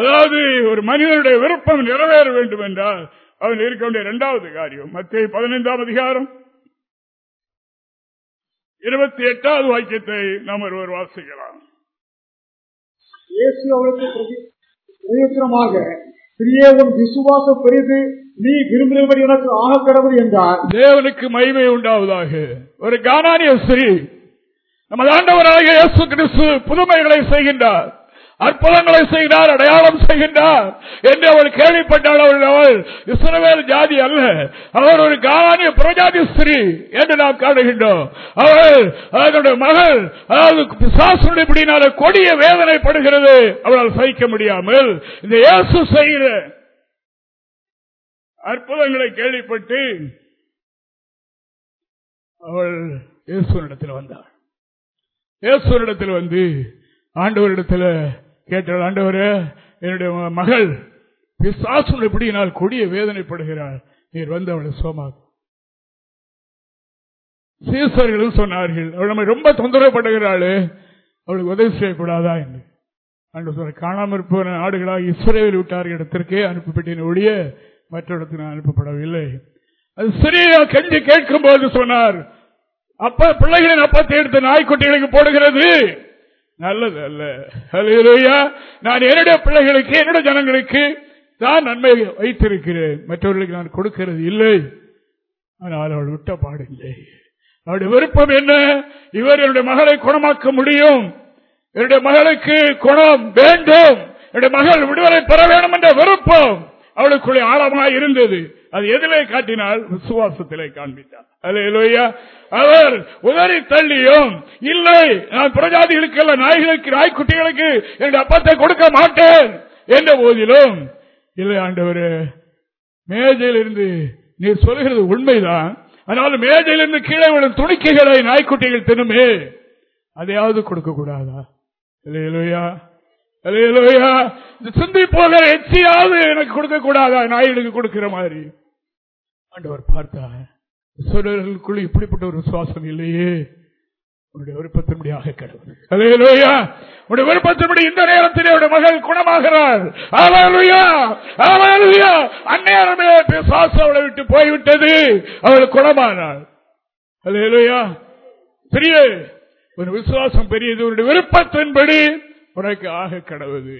[SPEAKER 1] அதாவது ஒரு மனிதனுடைய விருப்பம் நிறைவேற வேண்டும் என்றால் அவன் இருக்க வேண்டிய இரண்டாவது காரியம் மத்திய பதினைந்தாம் அதிகாரம் இருபத்தி எட்டாவது வாக்கியத்தை நாம் ஒருவர்
[SPEAKER 2] வாசிக்கலாம் பிரியே உன் விசுவாசம் பெரிது நீ விரும்பினபடி உனக்கு ஆக கடவுள் என்றார் தேவனுக்கு மகிமை உண்டாவதாக ஒரு கானானிய ஸ்ரீ நமது ஆண்டவராக இயேசு
[SPEAKER 1] கிறிஸ்து புதுமைகளை செய்கின்றார் அற்புதங்களை செய்கிறார் அடையாளம் செய்கின்றார் என்று அவள் கேள்விப்பட்டால் அவள் அவள் இஸ்ரவேல் ஜாதி அல்ல அவர் ஒரு காலானிய புரஜாதி ஸ்ரீ என்று நாம் காணுகின்றோம் அவள் அதனுடைய மகள் அதாவது பிசாசுடைய கொடிய வேதனைப்படுகிறது அவளால் சகிக்க முடியாமல் இந்த இயேசு செய்கிற அற்புதங்களை கேள்விப்பட்டு அவள் இயேசுவனிடத்தில் வந்தாள் இயேசுவனிடத்தில் வந்து ஆண்டவரிடத்தில் கேட்டால் ஆண்டவர் என்னுடைய மகள் பிசாசுடைய பிடியினால் கொடிய வேதனைப்படுகிறார் நீர் வந்து அவளை சோமாக்கு சீசர்களும் சொன்னார்கள் அவள் நம்ம ரொம்ப தொந்தரவுப்படுகிறாளே அவளுக்கு உதவி செய்யக்கூடாதா என்று அன்று காணாமல் இருப்பவன ஆடுகளாக இஸ்ரேவில் விட்டார்கள் இடத்திற்கே அனுப்பப்பட்டேன் ஒழிய மற்ற இடத்துக்கு நான் அனுப்பப்படவில்லை அது சிறியா கஞ்சி கேட்கும் போது சொன்னார் அப்ப பிள்ளைகளின் அப்பத்தை எடுத்து நாய்க்குட்டிகளுக்கு போடுகிறது நல்லது அல்ல நான் என்னுடைய பிள்ளைகளுக்கு என்னுடைய ஜனங்களுக்கு தான் நன்மை வைத்திருக்கிறேன் மற்றவர்களுக்கு நான் கொடுக்கிறது இல்லை ஆனால் அவள் விட்ட பாடில்லை அவருடைய விருப்பம் என்ன இவர் என்னுடைய மகளை குணமாக்க முடியும் என்னுடைய மகளுக்கு குணம் வேண்டும் என்னுடைய மகள் விடுதலை பெற வேண்டும் என்ற விருப்பம் அவளுக்குள்ளே ஆழமாக இருந்தது அது எதிலே காட்டினால் விசுவாசத்திலே காண்பித்தார் அவர் உதறி தள்ளியும் இல்லை நான் புரஜாதிகளுக்கு அல்ல நாய்களுக்கு நாய்க்குட்டிகளுக்கு என்னுடைய அப்பத்தை கொடுக்க மாட்டேன் என்ற போதிலும் இல்லை ஆண்டவர் மேஜையிலிருந்து நீ சொல்கிறது உண்மைதான் ஆனால் மேஜையிலிருந்து கீழே விழும் துணிக்கைகளை நாய்க்குட்டிகள் தினமே அதையாவது கொடுக்க கூடாதா இல்லையா இந்த சிந்தி போக எச்சியாவது எனக்கு கொடுக்க கூடாதா நாயுடுக்கு கொடுக்கிற மாதிரி ஆண்டவர் பார்த்தா சூழலுக்குள்ள இப்படிப்பட்ட ஒரு விசுவாசம் இல்லையே உன்னுடைய இந்த நேரத்திலே உடைய மகள் குணமாகிறார் அவளை விட்டு போய்விட்டது அவள் குணமானாள் பெரிய ஒரு விசுவாசம் பெரியது உன்னுடைய விருப்பத்தின்படி உனக்கு ஆக கடவுது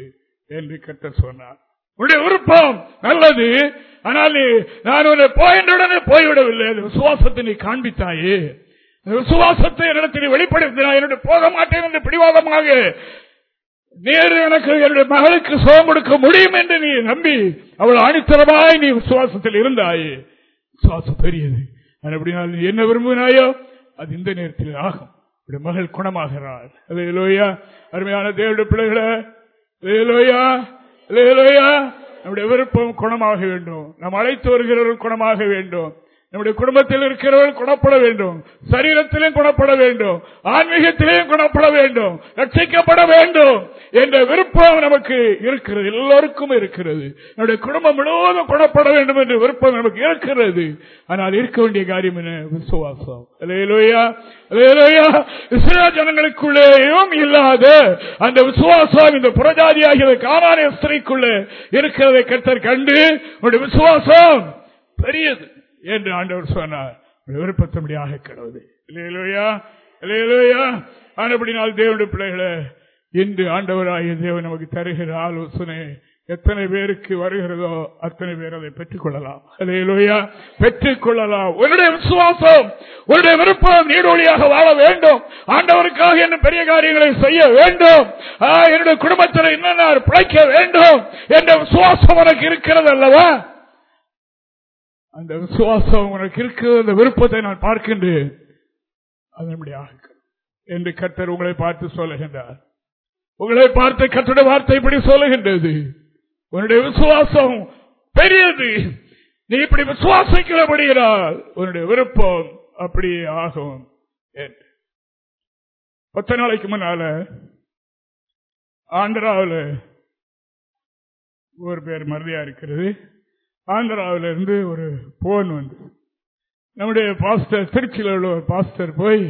[SPEAKER 1] என்று கட்ட சொன்னார் உடைய விருப்பம் நல்லது ஆனால் நான் உன்னை போயின்றவுடனே போய்விடவில்லை விசுவாசத்தை நீ காண்பித்தாயே விசுவாசத்தை என்னிடத்தில் வெளிப்படுத்தினா என்னுடைய போக மாட்டேன் என்று பிடிவாதமாக நேர் எனக்கு என்னுடைய மகளுக்கு சுகம் கொடுக்க முடியும் என்று நீ நம்பி அவள் அணித்தரமாய் நீ விசுவாசத்தில் இருந்தாயே விசுவாசம் பெரியது அப்படினால் நீ என்ன விரும்புகிறாயோ அது இந்த நேரத்தில் ஆகும் மகள் குணமாகிறாள் அது அருமையான தேவட பிள்ளைகளை நம்முடைய விருப்பம் குணமாக வேண்டும் நாம் அழைத்து வருகிறவர்கள் குணமாக வேண்டும் நம்முடைய குடும்பத்தில் இருக்கிறவர்கள் குணப்பட வேண்டும் சரீரத்திலும் குணப்பட வேண்டும் ஆன்மீகத்திலேயும் குணப்பட வேண்டும் ரட்சிக்கப்பட வேண்டும் என்ற விருப்பம் நமக்கு இருக்கிறது எல்லோருக்கும் இருக்கிறது நம்முடைய குடும்பம் முழுவதும் குணப்பட வேண்டும் என்ற விருப்பம் நமக்கு இருக்கிறது ஆனால் இருக்க வேண்டிய காரியம் என்ன விசுவாசம் ஜனங்களுக்குள்ளேயும் இல்லாத அந்த விசுவாசம் இந்த ஆகிய காமான ஸ்திரீக்குள்ளே இருக்கிறதை கருத்தர் கண்டு விசுவாசம் பெரியது என்று ஆண்டவர் சொன்னார் விருப்பத்தபடியாக கிடவுது இல்லையிலோயா இல்லையிலோயா நாள் தேவனுடைய பிள்ளைகளை இன்று ஆண்டவராகிய தேவன் நமக்கு தருகிற ஆலோசனை எத்தனை பேருக்கு வருகிறதோ அத்தனை பேர் அதை பெற்றுக் கொள்ளலாம் அலையிலோயா பெற்றுக் கொள்ளலாம் உன்னுடைய விசுவாசம் உன்னுடைய விருப்பம் நீடொழியாக வாழ வேண்டும் ஆண்டவருக்காக என்ன பெரிய காரியங்களை செய்ய வேண்டும் என்னுடைய குடும்பத்தில் என்னென்ன பிழைக்க வேண்டும் என்ற விசுவாசம் உனக்கு இருக்கிறது அல்லவா அந்த விசுவாசம் உனக்கு இருக்கு அந்த விருப்பத்தை நான் பார்க்கின்றேன் அது நம்முடைய என்று கட்டர் உங்களை பார்த்து சொல்லுகின்றார் உங்களை பார்த்து கட்டுரை வார்த்தை இப்படி சொல்லுகின்றது உன்னுடைய விசுவாசம் பெரியது நீ இப்படி விசுவாசிக்கிறபடியால் உன்னுடைய விருப்பம் அப்படியே ஆகும் பத்த நாளைக்கு முன்னால ஆந்திராவில் ஒரு பேர் மருதியா இருக்கிறது ஆந்திராவில இருந்து ஒரு போன் வந்து நம்முடைய பாஸ்டர் திருச்சியில் உள்ள ஒரு பாஸ்டர் போய்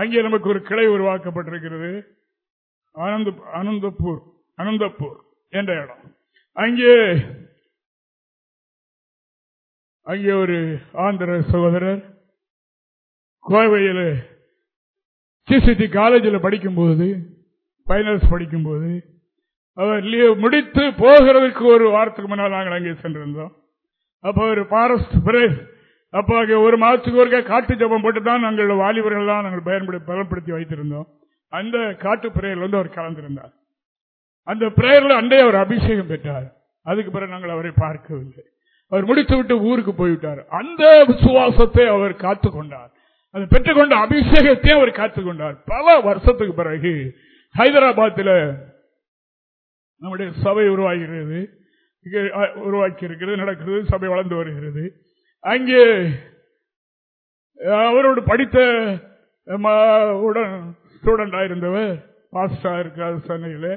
[SPEAKER 1] அங்கே நமக்கு ஒரு கிளை உருவாக்கப்பட்டிருக்கிறது ஆனந்த அனந்தப்பூர் அனந்தப்பூர் என்ற இடம் அங்கே அங்கே ஒரு ஆந்திர சகோதரர் கோவையில் சிசிடி காலேஜில் படிக்கும்போது பைனல்ஸ் படிக்கும்போது அவர் லீவ் முடித்து போகிறதுக்கு ஒரு வாரத்துக்கு முன்னால் நாங்கள் அங்கே சென்றிருந்தோம் அப்போ ஒரு பாரஸ்ட் பிரேஸ் அப்போ அங்கே ஒரு மாதத்துக்கு ஒரு காட்டு ஜபம் போட்டு தான் நாங்கள் வாலிபர்கள் தான் நாங்கள் பயன்படு பலப்படுத்தி வைத்திருந்தோம் அந்த காட்டு பிரேயர் வந்து அவர் கலந்திருந்தார் அந்த பிரேயர்ல அண்டே அவர் அபிஷேகம் பெற்றார் அதுக்கு பிறகு நாங்கள் அவரை பார்க்கவில்லை அவர் முடித்து விட்டு ஊருக்கு போய்விட்டார் அந்த விசுவாசத்தை அவர் காத்துக்கொண்டார் அதை பெற்றுக்கொண்ட அபிஷேகத்தையும் அவர் காத்துக்கொண்டார் பல வருஷத்துக்கு பிறகு ஹைதராபாத்தில் நம்முடைய சபை உருவாகிறது உருவாக்கி இருக்கிறது நடக்கிறது சபை வளர்ந்து வருகிறது அங்கே அவரோடு படித்த ஸ்டூடெண்டாக இருந்தவர் பாஸ்டா இருக்கிறார் சென்னையில்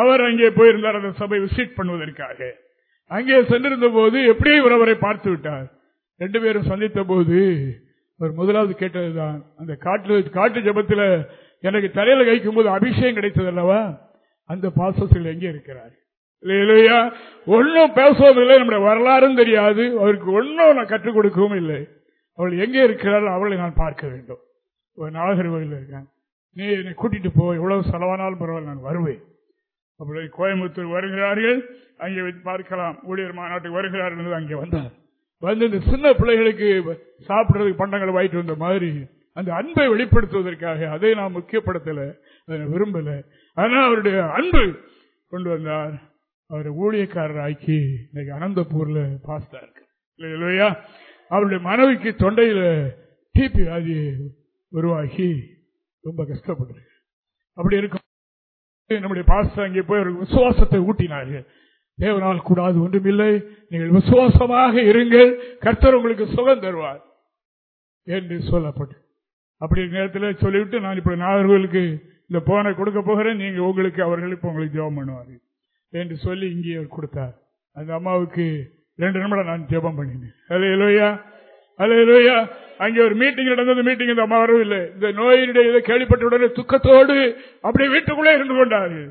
[SPEAKER 1] அவர் அங்கே போயிருந்தார் அந்த சபை விசிட் பண்ணுவதற்காக அங்கே சென்றிருந்த போது எப்படியே இவர் அவரை பார்த்து விட்டார் ரெண்டு பேரும் சந்தித்த போது அவர் முதலாவது கேட்டதுதான் அந்த காட்டு காட்டு ஜபத்தில் எனக்கு தலையில் கைக்கும் போது அபிஷேகம் கிடைத்தது அல்லவா அந்த பாசத்தில் எங்கே இருக்கிறார் இல்லையா ஒன்னும் பேசுவதில்லை நம்முடைய வரலாறும் தெரியாது அவருக்கு ஒன்னும் நான் கற்றுக் கொடுக்கவும் இல்லை அவள் எங்கே இருக்கிறாள் அவளை நான் பார்க்க வேண்டும் ஒரு நாகர் வகையில் இருக்கேன் நீ என்னை கூட்டிட்டு போ எவ்வளவு செலவானாலும் பரவாயில்ல நான் வருவேன் அப்படி கோயம்புத்தூர் வருகிறார்கள் அங்கே பார்க்கலாம் ஊழியர் மாநாட்டுக்கு வருகிறார்கள் அங்கே வந்தார் வந்து இந்த சின்ன பிள்ளைகளுக்கு சாப்பிட்றதுக்கு பண்டங்களை வாங்கிட்டு வந்த மாதிரி அந்த அன்பை வெளிப்படுத்துவதற்காக அதை நான் முக்கியப்படுத்தலை அதை விரும்பலை ஆனா அவருடைய அன்பு கொண்டு வந்தார் அவரை ஊழியக்காரர் ஆக்கி இன்னைக்கு அனந்தபூர்ல பாஸ்டா இருக்கு இல்லையா அவருடைய மனைவிக்கு தொண்டையில டிபி வியாதி உருவாகி ரொம்ப கஷ்டப்படுறாங்க அப்படி இருக்கும் நம்முடைய பாஸ்டா இங்கே போய் அவருக்கு விசுவாசத்தை ஊட்டினார்கள் தேவனால் கூடாது ஒன்றுமில்லை நீங்கள் விசுவாசமாக இருங்கள் கர்த்தர் உங்களுக்கு சுகம் தருவார் என்று சொல்லப்பட்டு அப்படி நேரத்தில் சொல்லிவிட்டு நான் இப்படி நாகர்களுக்கு இந்த போனை கொடுக்க போகிறேன் நீங்க உங்களுக்கு அவர்கள் இப்ப உங்களுக்கு ஜெபம் பண்ணுவார் என்று சொல்லி இங்கே கொடுத்தார் அந்த அம்மாவுக்கு ரெண்டு நிமிடம் நான் ஜெபம் பண்ணினேன் ஹலோ இலோயா அல்ல இலோயா அங்கே ஒரு மீட்டிங் நடந்தது மீட்டிங் இந்த அம்மா வரவும் இல்லை இந்த நோயினுடைய இதை கேள்விப்பட்ட உடனே துக்கத்தோடு அப்படியே வீட்டுக்குள்ளே இருந்து கொண்டார்கள்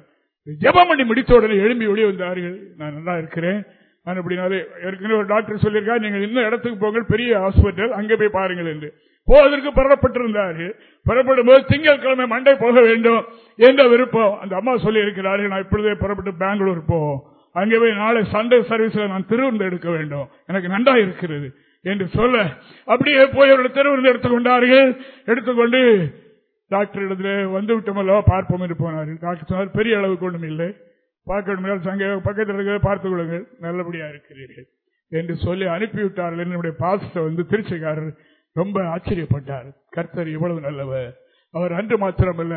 [SPEAKER 1] ஜெபம் பண்ணி முடித்த உடனே எழும்பி ஒளி வந்தார்கள் நான் நல்லா இருக்கிறேன் நான் அப்படினாலே ஏற்கனவே ஒரு டாக்டர் சொல்லியிருக்கா நீங்கள் இன்னும் இடத்துக்கு போங்க பெரிய ஹாஸ்பிட்டல் அங்கே போய் பாருங்கள் என்று போவதற்கு பெறப்பட்டிருந்தார் புறப்படும் போது திங்கட்கிழமை மண்டை போக வேண்டும் என்ற விருப்பம் அந்த அம்மா சொல்லி இருக்கிறார்கள் நான் இப்பொழுதே புறப்பட்டு பெங்களூர் போவோம் அங்கே போய் நாளை சண்டே சர்வீஸ்ல நான் திருவிருந்து எடுக்க வேண்டும் எனக்கு நன்றா இருக்கிறது என்று சொல்ல அப்படியே போய் அவர்கள் திருவிருந்து எடுத்துக்கொண்டார்கள் எடுத்துக்கொண்டு டாக்டர் இடத்துல வந்து விட்டோமல்லவா பார்ப்போம் என்று போனார்கள் டாக்டர் சொன்னால் பெரிய அளவுக்கு ஒன்றும் இல்லை பார்க்க முடியாது அங்கே பக்கத்தில் இருக்க பார்த்துக் கொள்ளுங்கள் நல்லபடியா இருக்கிறீர்கள் என்று சொல்லி அனுப்பிவிட்டார்கள் என்னுடைய பாசத்தை வந்து திருச்சிக்காரர் ரொம்ப ஆச்சரியப்பட்டார் கர்த்தர் இவ்வளவு நல்லவர் அவர் அன்று மாத்திரமல்ல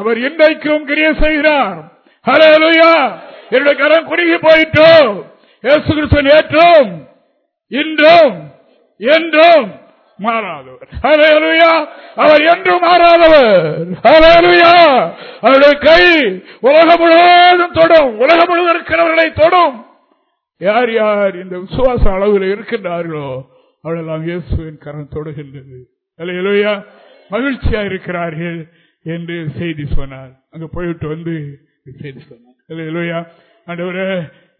[SPEAKER 1] அவர் இன்றைக்கும் கிரிய செய்கிறார் என்னுடைய கரம் குறுகி போயிட்டோம் ஏற்றோம் இன்றும் என்றும் மாறாதவர் அவர் என்றும் மாறாதவர் அவருடைய கை உலகம் முழுவதும் தொடும் உலகம் முழுவதும் இருக்கிறவர்களை தொடும் யார் யார் இந்த விசுவாச அளவில் இருக்கின்றார்களோ அவளெல்லாம் இயேசுவின் கரம் தொடுகின்றது இலவையா மகிழ்ச்சியா இருக்கிறார்கள் என்று செய்தி சொன்னார் அங்க போயிட்டு வந்து செய்தி சொன்னார் அல்ல இலவையா ஆண்டவரே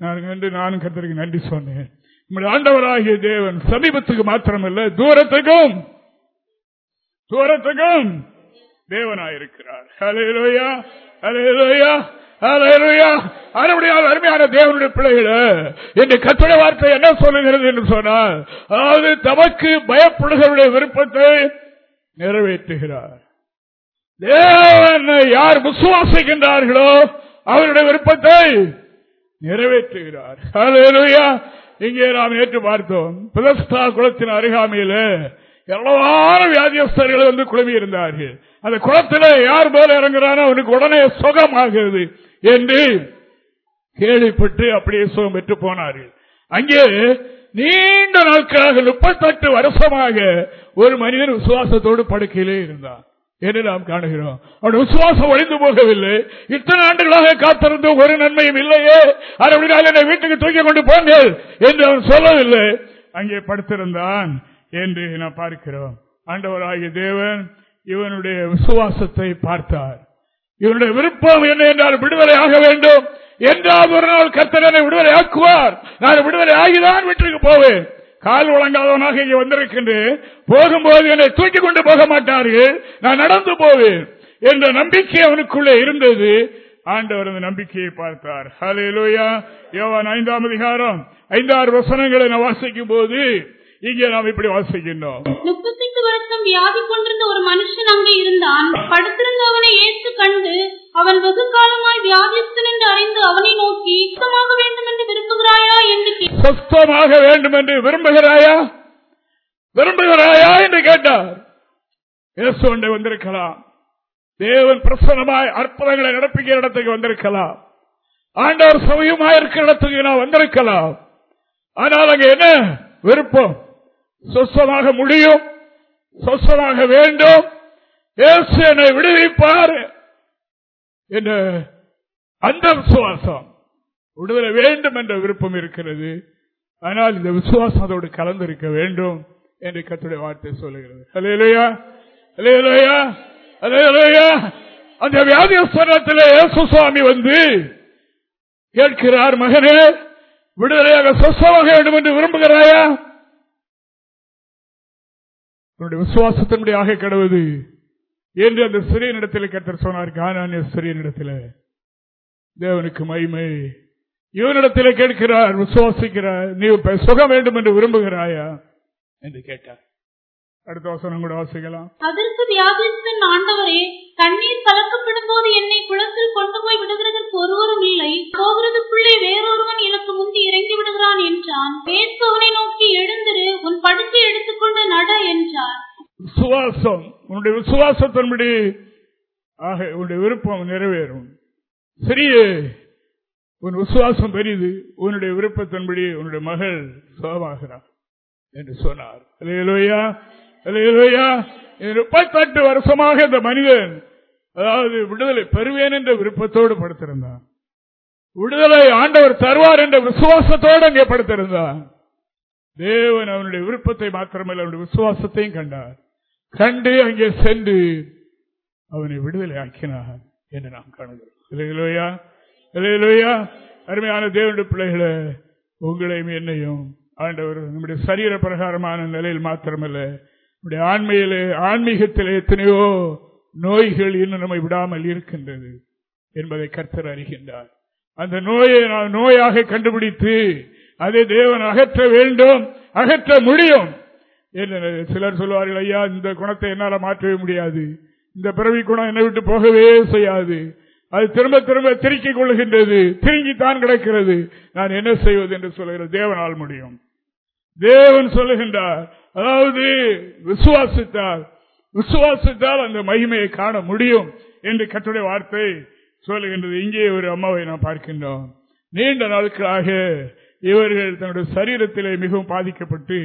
[SPEAKER 1] நான் வந்து நானும் கருத்தருக்கு நன்றி சொன்னேன் நம்முடைய ஆண்டவராகிய தேவன் சமீபத்துக்கு மாத்திரமல்ல தூரத்துக்கும் தூரத்துக்கும் தேவனாயிருக்கிறார் அலையிலோயா அலையிலோயா அருமையான தேவனுடைய பிள்ளைகளே என்று கத்துடைய வார்த்தை என்ன சொல்லுகிறது என்று சொன்னால் அதாவது தமக்கு பயப்படுகளுடைய விருப்பத்தை நிறைவேற்றுகிறார் தேவன் யார் விசுவாசிக்கின்றார்களோ அவருடைய விருப்பத்தை நிறைவேற்றுகிறார் இங்கே நாம் ஏற்று பார்த்தோம் பிளஸ்தா குளத்தின் அருகாமையில் எவ்வளவான வியாதியஸ்தர்கள் வந்து குழம்பி இருந்தார்கள் அந்த குளத்தில் யார் மேல இறங்குறானோ அவனுக்கு உடனே சுகமாகிறது என்று கேள்விப்பட்டு அப்படியே சுகம் பெற்று போனார்கள் அங்கே நீண்ட நாட்களாக முப்பத்தெட்டு வருஷமாக ஒரு மனிதன் விசுவாசத்தோடு படுக்கையிலே இருந்தான் என்று நாம் காணுகிறோம் அவன் விசுவாசம் ஒழிந்து போகவில்லை இத்தனை ஆண்டுகளாக காத்திருந்த ஒரு நன்மையும் இல்லையே அறுபடினால் என்னை வீட்டுக்கு தூக்கி கொண்டு போங்கள் என்று அவன் சொல்லவில்லை அங்கே படுத்திருந்தான் என்று நாம் பார்க்கிறோம் ஆண்டவராகிய தேவன் இவனுடைய விசுவாசத்தை பார்த்தார் இவருடைய விருப்பம் என்ன என்றால் ஆக வேண்டும் என்றால் ஒரு நாள் கர்த்தனை விடுதலை ஆக்குவார் நான் விடுதலை ஆகிதான் வீட்டுக்கு போவேன் கால் வழங்காதவனாக இங்கே வந்திருக்கின்றேன் போகும்போது என்னை தூக்கி கொண்டு போக மாட்டார்கள் நான் நடந்து போவேன் என்ற நம்பிக்கை அவனுக்குள்ளே இருந்தது ஆண்டவர் அந்த நம்பிக்கையை பார்த்தார் ஹலே லோயா யோவான் ஐந்தாம் அதிகாரம் ஐந்தாறு வசனங்களை நான் வாசிக்கும் போது இங்கே நாம் இப்படி வாசிக்கின்றோம்
[SPEAKER 3] முப்பத்தைந்து வருஷம் வியாதி கொண்டிருந்த ஒரு மனுஷன் அங்கே இருந்தான் படுத்திருந்த அவனை ஏற்று கண்டு அவன் வெகு காலமாய் வியாதிஸ்தன் என்று அறிந்து அவனை நோக்கி சுத்தமாக வேண்டும் என்று விரும்புகிறாயா என்று
[SPEAKER 1] சுத்தமாக வேண்டும் என்று விரும்புகிறாயா விரும்புகிறாயா என்று கேட்டார் இயேசு ஒன்றை வந்திருக்கலாம் தேவன் பிரசனமாய் அற்புதங்களை நடப்புகிற இடத்துக்கு வந்திருக்கலாம் ஆண்டவர் சமயமாயிருக்கிற இடத்துக்கு நான் வந்திருக்கலாம் ஆனால் அங்க என்ன விருப்பம் சொஸ்தமாக முடியும் சொஸ்தமாக வேண்டும் என்னை விடுவிப்பார் என்று அந்த விசுவாசம் விடுதலை வேண்டும் என்ற விருப்பம் இருக்கிறது ஆனால் இந்த விசுவாசம் அதோடு கலந்திருக்க வேண்டும் என்று கத்துடைய வார்த்தை சொல்லுகிறது அந்த வியாதிஸ்வரத்தில் சுவாமி வந்து கேட்கிறார் மகனே விடுதலையாக சொஸ்தமாக வேண்டும் என்று விரும்புகிறாயா உன்னுடைய விசுவாசத்தினுடைய ஆக கடவுது என்று அந்த சிறிய இடத்தில் கத்தர் சொன்னார் கானானிய சிறிய நிலத்தில் தேவனுக்கு மய்மை இவனிடத்தில் கேட்கிறார் விசுவாசிக்கிறார் நீ சுகம் வேண்டும் என்று விரும்புகிறாயா என்று கேட்டார் அடுத்த வசனம் கூட வாசிக்கலாம்
[SPEAKER 3] அதற்கு வியாதிஸ்தன் ஆண்டவரே தண்ணீர் கலக்கப்படும் போது என்னை குளத்தில் கொண்டு போய் விடுகிறதற்கு ஒருவரும் இல்லை போகிறதுக்குள்ளே வேறொருவன் எனக்கு முந்தி இறங்கி விடுகிறான் என்றான் பேசுவனை நோக்கி எழுந்திரு உன் படுக்கை எடுத்துக்கொண்டு நட என்றார்
[SPEAKER 1] விசுவாசம் உன்னுடைய விசுவாசத்தின்படி ஆக உன்னுடைய விருப்பம் நிறைவேறும் சரி உன் விசுவாசம் பெரியது உன்னுடைய விருப்பத்தின்படி உன்னுடைய மகள் சுகமாகிறார் என்று சொன்னார் இல்லையா முப்பத்தெட்டு வருஷமாக இந்த மனிதன் அதாவது விடுதலை பெறுவேன் என்ற விருப்பத்தோடு படுத்திருந்தான் விடுதலை ஆண்டவர் தருவார் என்ற விசுவாசத்தோடு அங்கே படுத்திருந்தான் தேவன் அவனுடைய விருப்பத்தை மாத்திரமல்ல அவனுடைய விசுவாசத்தையும் கண்டார் கண்டு அங்கே சென்று அவனை விடுதலை ஆக்கினார் என்று நாம் காணுகிறோம் அருமையான தேவனுடைய பிள்ளைகளை உங்களையும் என்னையும் ஆண்டவர் நம்முடைய சரீர பிரகாரமான நிலையில் மாத்திரமல்ல நம்முடைய ஆண்மையிலே ஆன்மீகத்திலே எத்தனையோ நோய்கள் இன்னும் நம்மை விடாமல் இருக்கின்றது என்பதை கர்த்தர் அறிகின்றார் அந்த நோயை நான் நோயாக கண்டுபிடித்து அதை தேவன் அகற்ற வேண்டும் அகற்ற முடியும் சிலர் சொல்வார்கள் ஐயா இந்த குணத்தை என்னால் மாற்றவே முடியாது இந்த பிறவி குணம் என்னை விட்டு போகவே செய்யாது அது திரும்ப திரும்ப திருக்கிக் கொள்கின்றது திருங்கித்தான் கிடக்கிறது நான் என்ன செய்வது என்று சொல்லுகிற தேவனால் முடியும் தேவன் சொல்லுகின்றார் அதாவது விசுவாசித்தால் விசுவாசித்தால் அந்த மகிமையை காண முடியும் என்று கட்டுரை வார்த்தை சொல்லுகின்றது இங்கே ஒரு அம்மாவை நாம் பார்க்கின்றோம் நீண்ட நாட்களாக இவர்கள் தன்னுடைய சரீரத்திலே மிகவும் பாதிக்கப்பட்டு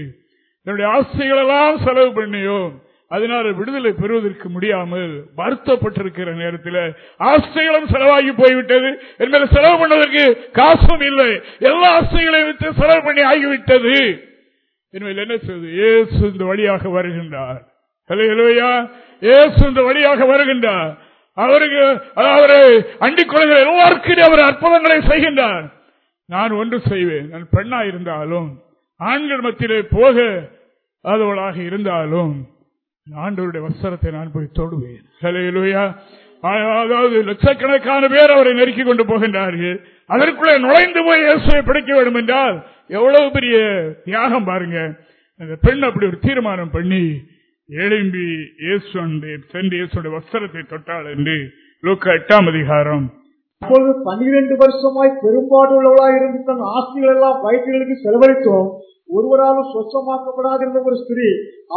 [SPEAKER 1] தன்னுடைய ஆசைகளெல்லாம் செலவு பண்ணியும் அதனால விடுதலை பெறுவதற்கு முடியாமல் வருத்தப்பட்டிருக்கிற நேரத்தில் ஆசைகளும் செலவாகி போய்விட்டது என்பதை செலவு பண்ணுவதற்கு காசும் இல்லை எல்லா ஆசைகளையும் விட்டு செலவு பண்ணி ஆகிவிட்டது இனிமேல் என்ன செய்வது ஏசு இந்த வழியாக வருகின்றார் ஏசு இந்த வழியாக வருகின்றார் அவருக்கு அவரை அண்டிக் கொள்கிற எல்லாருக்கும் அவர் அற்புதங்களை செய்கின்றார் நான் ஒன்று செய்வேன் நான் பெண்ணா இருந்தாலும் ஆண்கள் மத்தியிலே போக அதுவளாக இருந்தாலும் ஆண்டவருடைய வஸ்திரத்தை நான் போய் தொடுவேன் ஹலையிலுயா அதாவது லட்சக்கணக்கான பேர் அவரை நெருக்கி கொண்டு போகின்றார்கள் அதற்குள்ளே நுழைந்து போய் இயேசுவை பிடிக்க வேண்டும் என்றால் எவ்வளவு பெரிய தியாகம் பாருங்க அந்த பெண் அப்படி ஒரு தீர்மானம் பண்ணி எழும்பி சென்று
[SPEAKER 2] இயேசுடைய வஸ்திரத்தை தொட்டாள் என்று
[SPEAKER 1] லோக்க எட்டாம் அதிகாரம்
[SPEAKER 2] அப்பொழுது பன்னிரண்டு வருஷமாய் பெரும்பாடு உள்ளவளாக இருந்து தன் ஆஸ்திகள் எல்லாம் வயிற்றுகளுக்கு செலவழித்தோம் ஒருவராலும் சொச்சமாக்கப்படாதிருந்த ஒரு ஸ்திரீ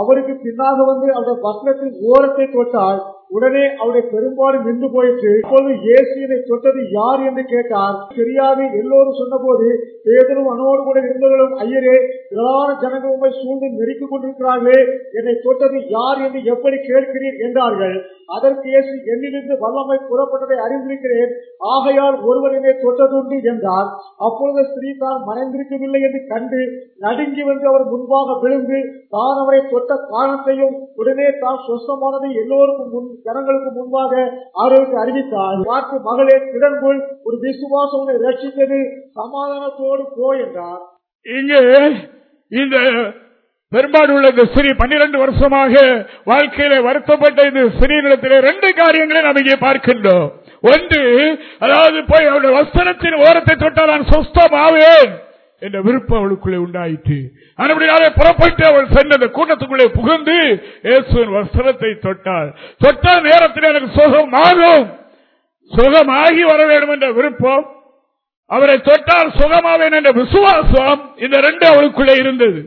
[SPEAKER 2] அவருக்கு பின்னாக வந்து அவருடைய வஸ்திரத்தின் ஓரத்தை தொட்டால் உடனே அவருடைய பெரும்பாடு நின்று போயிற்று இப்போது இயேசுனை தொட்டது யார் என்று கேட்டார் தெரியாது எல்லோரும் சொன்னபோது ஏதனும் அனோடு கூட இருந்தவர்களும் ஐயரே திரளான ஜனங்கள் உண்மை சூழ்ந்து நெருக்கிக் கொண்டிருக்கிறார்களே என்னை தொட்டது யார் என்று எப்படி கேட்கிறீர் என்றார்கள் அதற்கு இயேசு என்னிலிருந்து வல்லமை புறப்பட்டதை அறிந்திருக்கிறேன் ஆகையால் ஒருவர் என்னை தொட்டதுண்டு என்றார் அப்பொழுது ஸ்திரீ தான் மறைந்திருக்கவில்லை என்று கண்டு நடு நடுங்கி வந்து அவர் முன்பாக விழுந்து தான் அவரை தொட்ட காரணத்தையும் உடனே தான் சொஸ்தமானதை எல்லோருக்கும் முன் ஜனங்களுக்கு முன்பாக ஆரோக்கியம் அறிவித்தார் பார்த்து மகளே திடன்போல் ஒரு விசுவாசம் ரசித்தது சமாதானத்தோடு போ என்றார்
[SPEAKER 1] இங்கே இந்த பெரும்பாடு உள்ள இந்த சிறி பன்னிரண்டு வருஷமாக வாழ்க்கையில வருத்தப்பட்ட இந்த நிலத்திலே ரெண்டு காரியங்களை நாம் இங்கே பார்க்கின்றோம் ஒன்று அதாவது போய் அவருடைய வஸ்திரத்தின் ஓரத்தை தொட்டால் நான் சொஸ்தமாவேன் என்ற விருப்பம் அவளுக்குள்ளே உண்டாயிற்று அதனுடைய புறப்பட்டு அவள் சென்ற அந்த கூட்டத்துக்குள்ளே புகுந்து இயேசுவின் வஸ்திரத்தை தொட்டாள் தொட்ட நேரத்தில் எனக்கு சுகம் மாறும் சுகமாகி வர வேண்டும் என்ற விருப்பம் அவரை தொட்டால் சுகமாவேன் என்ற விசுவாசம் இந்த ரெண்டு அவளுக்குள்ளே இருந்தது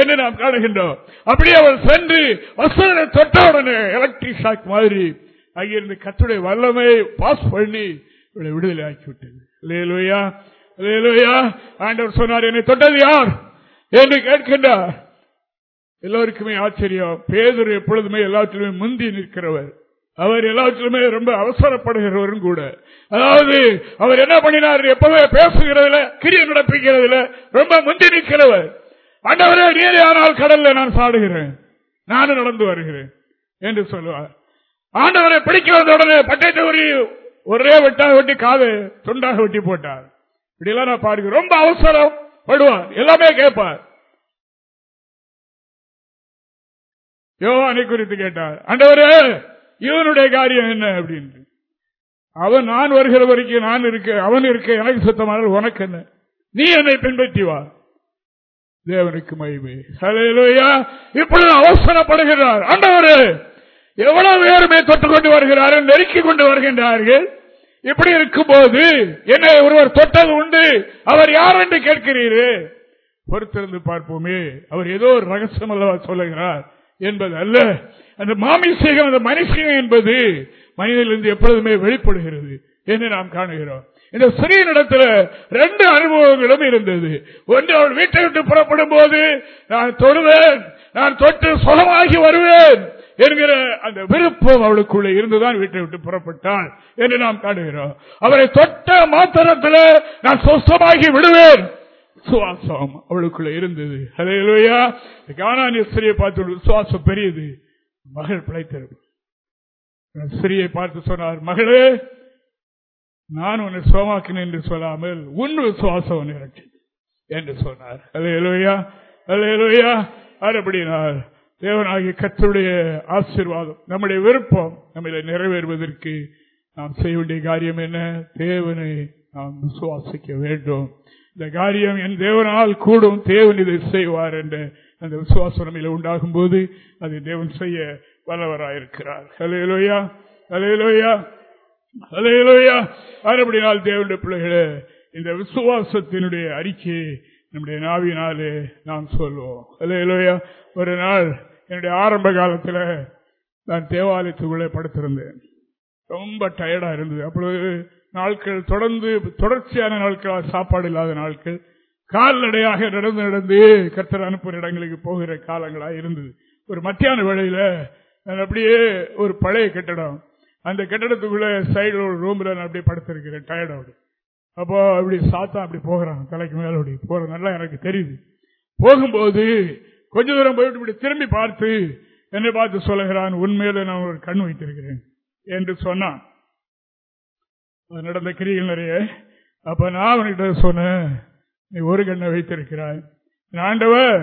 [SPEAKER 1] என்று நாம் காணுகின்றோம் அப்படி அவள் சென்று வஸ்திரத்தை தொட்ட உடனே எலக்ட்ரிக் ஷாக் மாதிரி அங்கிருந்து கத்துடைய வல்லமை பாஸ் பண்ணி இவளை விடுதலை ஆக்கிவிட்டது இல்லையா ஆண்டவர் சொன்னார் என்னை தொட்டது யார் என்று கேட்கின்றார் எல்லோருக்குமே ஆச்சரியம் பேதர் எப்பொழுதுமே எல்லாத்திலுமே முந்தி நிற்கிறவர் அவர் எல்லாத்திலுமே ரொம்ப அவசரப்படுகிறவரும் கூட அதாவது அவர் என்ன பண்ணினார் எப்பவே பேசுகிறதுல கிரிய நடப்பிக்கிறதுல ரொம்ப முந்தி நிற்கிறவர் அண்டவரே நீரையானால் கடல்ல நான் சாடுகிறேன் நானும் நடந்து வருகிறேன் என்று சொல்லுவார் ஆண்டவரை பிடிக்க வந்த உடனே பட்டத்தை ஒரே வெட்டாக வெட்டி காது துண்டாக வெட்டி போட்டார் இப்படிலாம் நான் பாடுகிறேன் ரொம்ப அவசரம் படுவான் எல்லாமே கேட்பார் யோகானை குறித்து கேட்டார் அண்டவரே இவனுடைய காரியம் என்ன அப்படின்னு அவன் நான் வருகிற வரைக்கும் நான் இருக்க அவன் இருக்க எனக்கு சுத்தமானால் உனக்கு என்ன நீ என்னை பின்பற்றி வா தேவனுக்கு மகிமை ஹலையா இப்பொழுது அவசரப்படுகிறார் ஆண்டவரு எவ்வளவு பேருமே தொட்டுக் கொண்டு வருகிறார்கள் நெருக்கிக் கொண்டு வருகின்றார்கள் இப்படி போது என்னை ஒருவர் தொட்டது உண்டு அவர் யார் என்று கேட்கிறீரே பொறுத்திருந்து பார்ப்போமே அவர் ஏதோ ஒரு ரகசியம் அல்லவா சொல்லுகிறார் என்பது அல்ல அந்த மாமிசேகம் அந்த மனுஷன் என்பது மனிதனிலிருந்து எப்பொழுதுமே வெளிப்படுகிறது என்று நாம் காணுகிறோம் இந்த சிறிய இடத்துல ரெண்டு அனுபவங்களும் இருந்தது ஒன்று அவள் வீட்டை விட்டு புறப்படும் போது நான் தொடுவேன் நான் தொட்டு சுகமாகி வருவேன் என்கிற அந்த விருப்பம் அவளுக்குள்ளே இருந்துதான் வீட்டை விட்டு புறப்பட்டாள் என்று நாம் காடுகிறோம் அவரை தொட்ட மாத்திரத்தில் நான் சொஸ்தமாகி விடுவேன் சுவாசம் அவளுக்குள்ள இருந்தது அதே இல்லையா பார்த்து சுவாசம் பெரியது மகள் பிழைத்திருக்கும் ஸ்திரியை பார்த்து சொன்னார் மகளே நான் உன்னை சுவமாக்கினேன் என்று சொல்லாமல் உன் விசுவாசம் என்று சொன்னார் அது எலுவையா அது தேவனாகிய கத்தருடைய ஆசீர்வாதம் நம்முடைய விருப்பம் நம்மளை நிறைவேறுவதற்கு நாம் செய்ய வேண்டிய காரியம் என்ன தேவனை நாம் விசுவாசிக்க வேண்டும் இந்த காரியம் என் தேவனால் கூடும் தேவன் இதை செய்வார் என்ற அந்த விசுவாசம் நம்மள உண்டாகும் போது அதை தேவன் செய்ய வல்லவராயிருக்கிறார் ஹலையிலோயா ஹலையிலோயா ஹலையிலோயா நாள் தேவனுடைய பிள்ளைகளே இந்த விசுவாசத்தினுடைய அறிக்கையை நம்முடைய நாவினாலே நாம் சொல்லுவோம் ஹலையிலோயா ஒரு நாள் என்னுடைய ஆரம்ப காலத்தில் நான் தேவாலயத்துக்குள்ளே படுத்திருந்தேன் ரொம்ப டயர்டாக இருந்தது அப்பொழுது நாட்கள் தொடர்ந்து தொடர்ச்சியான நாட்கள் சாப்பாடு இல்லாத நாட்கள் கால்நடையாக நடந்து நடந்து கத்தர் அனுப்புற இடங்களுக்கு போகிற காலங்களாக இருந்தது ஒரு மத்தியான வேளையில் நான் அப்படியே ஒரு பழைய கட்டடம் அந்த கட்டடத்துக்குள்ள சைடில் ஒரு ரூம்ல நான் அப்படியே படுத்திருக்கிறேன் டயர்டோடு அப்போ அப்படி சாத்தா அப்படி போகிறான் தலைக்கு மேலே அப்படி போற நல்லா எனக்கு தெரியுது போகும்போது கொஞ்ச தூரம் போய்விட்டு திரும்பி பார்த்து என்னை பார்த்து சொல்லுகிறான் உண்மையில நான் ஒரு கண் வைத்திருக்கிறேன் என்று சொன்னான் நடந்த கிரிகள் நிறைய அப்ப நான் அவன்கிட்ட சொன்ன நீ ஒரு கண்ணை வைத்திருக்கிறாய் ஆண்டவர்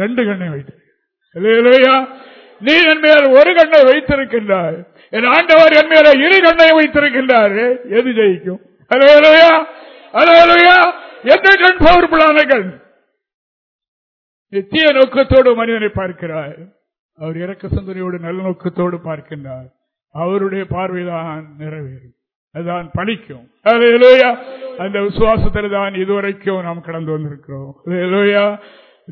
[SPEAKER 1] ரெண்டு கண்ணை வைத்திருக்கிறேன் நீ என் மேல் ஒரு கண்ணை வைத்திருக்கின்றார் என் ஆண்டவர் என் மேல இரு கண்ணை வைத்திருக்கின்றார் எது ஜெயிக்கும் அலையலையா அலையலையா எந்த கண் பவர்ஃபுல்லான கண் நித்திய நோக்கத்தோடு மனிதனை பார்க்கிறார் அவர் இறக்க சிந்தனையோடு நல்ல நோக்கத்தோடு பார்க்கின்றார் அவருடைய பார்வைதான் நிறைவேறும் அதுதான் பணிக்கும் அந்த விசுவாசத்தில் தான் இதுவரைக்கும் நாம் கடந்து வந்திருக்கிறோம்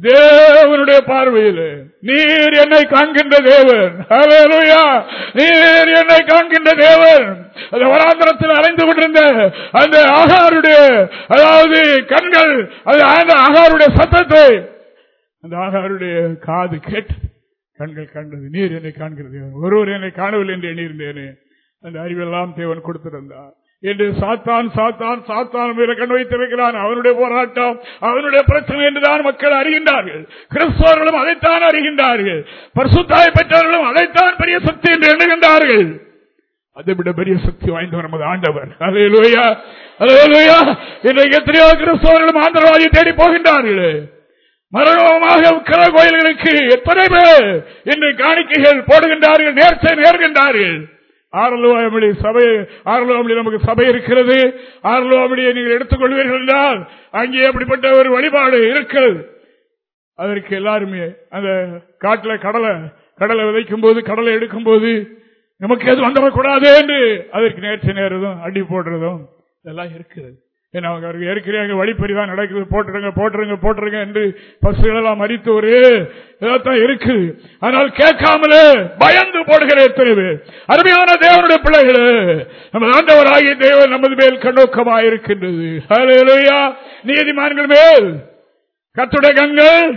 [SPEAKER 1] தேவனுடைய பார்வையில் நீர் என்னை காண்கின்ற தேவன் நீர் என்னை காண்கின்ற தேவன் அந்த வராந்திரத்தில் அலைந்து கொண்டிருந்த அந்த ஆகாருடைய அதாவது கண்கள் அந்த ஆகாருடைய சத்தத்தை அந்த ஆகாருடைய காது கேட்டது கண்கள் கண்டது நீர் என்னை காண்கிறது ஒருவர் என்னை காணவில்லை என்று எண்ணியிருந்தேனே அந்த அறிவெல்லாம் தேவன் கொடுத்திருந்தார் என்று சாத்தான் சாத்தான் சாத்தான் கண் வைத்திருக்கிறான் அவனுடைய போராட்டம் அவனுடைய பிரச்சனை என்றுதான் மக்கள் அறிகின்றார்கள் கிறிஸ்தவர்களும் அதைத்தான் அறிகின்றார்கள் பரிசுத்தாய் பெற்றவர்களும் அதைத்தான் பெரிய சக்தி என்று எண்ணுகின்றார்கள் அதை விட பெரிய சக்தி வாய்ந்தவர் நமது ஆண்டவர் அலையலோயா அலையலோயா இன்றைக்கு எத்தனையோ கிறிஸ்தவர்களும் ஆந்திரவாதியை தேடி போகின்றார்களே மரணமாக கல கோயில்களுக்கு எத்தனை பேர் இன்று காணிக்கைகள் போடுகின்றார்கள் நேர்ச்சை நேர்கின்றார்கள் ஆரலோமடி சபை ஆரலோமடி நமக்கு சபை இருக்கிறது ஆரலோமடியை நீங்கள் எடுத்துக்கொள்வீர்கள் என்றால் அங்கே அப்படிப்பட்ட ஒரு வழிபாடு இருக்கிறது அதற்கு எல்லாருமே அந்த காட்டில் கடலை கடலை விதைக்கும் போது கடலை எடுக்கும் போது நமக்கு எது வந்துடக்கூடாது என்று அதற்கு நேர்ச்சி நேரதும் அடி போடுறதும் இதெல்லாம் இருக்கிறது ஏன்னா அவங்க அவருக்கு ஏற்கனவே வழிப்பறிவா நடக்குது போட்டுருங்க போட்டுருங்க போட்டுருங்க என்று பசுகளெல்லாம் மறித்து ஒரு இதான் இருக்கு ஆனால் கேட்காமலே பயந்து போடுகிற எத்தனை பேர் அருமையான தேவனுடைய பிள்ளைகளே நமது ஆகிய தேவன் நமது மேல் கண்ணோக்கமாக இருக்கின்றது நீதிமான்கள் மேல் கத்துடைய கண்கள்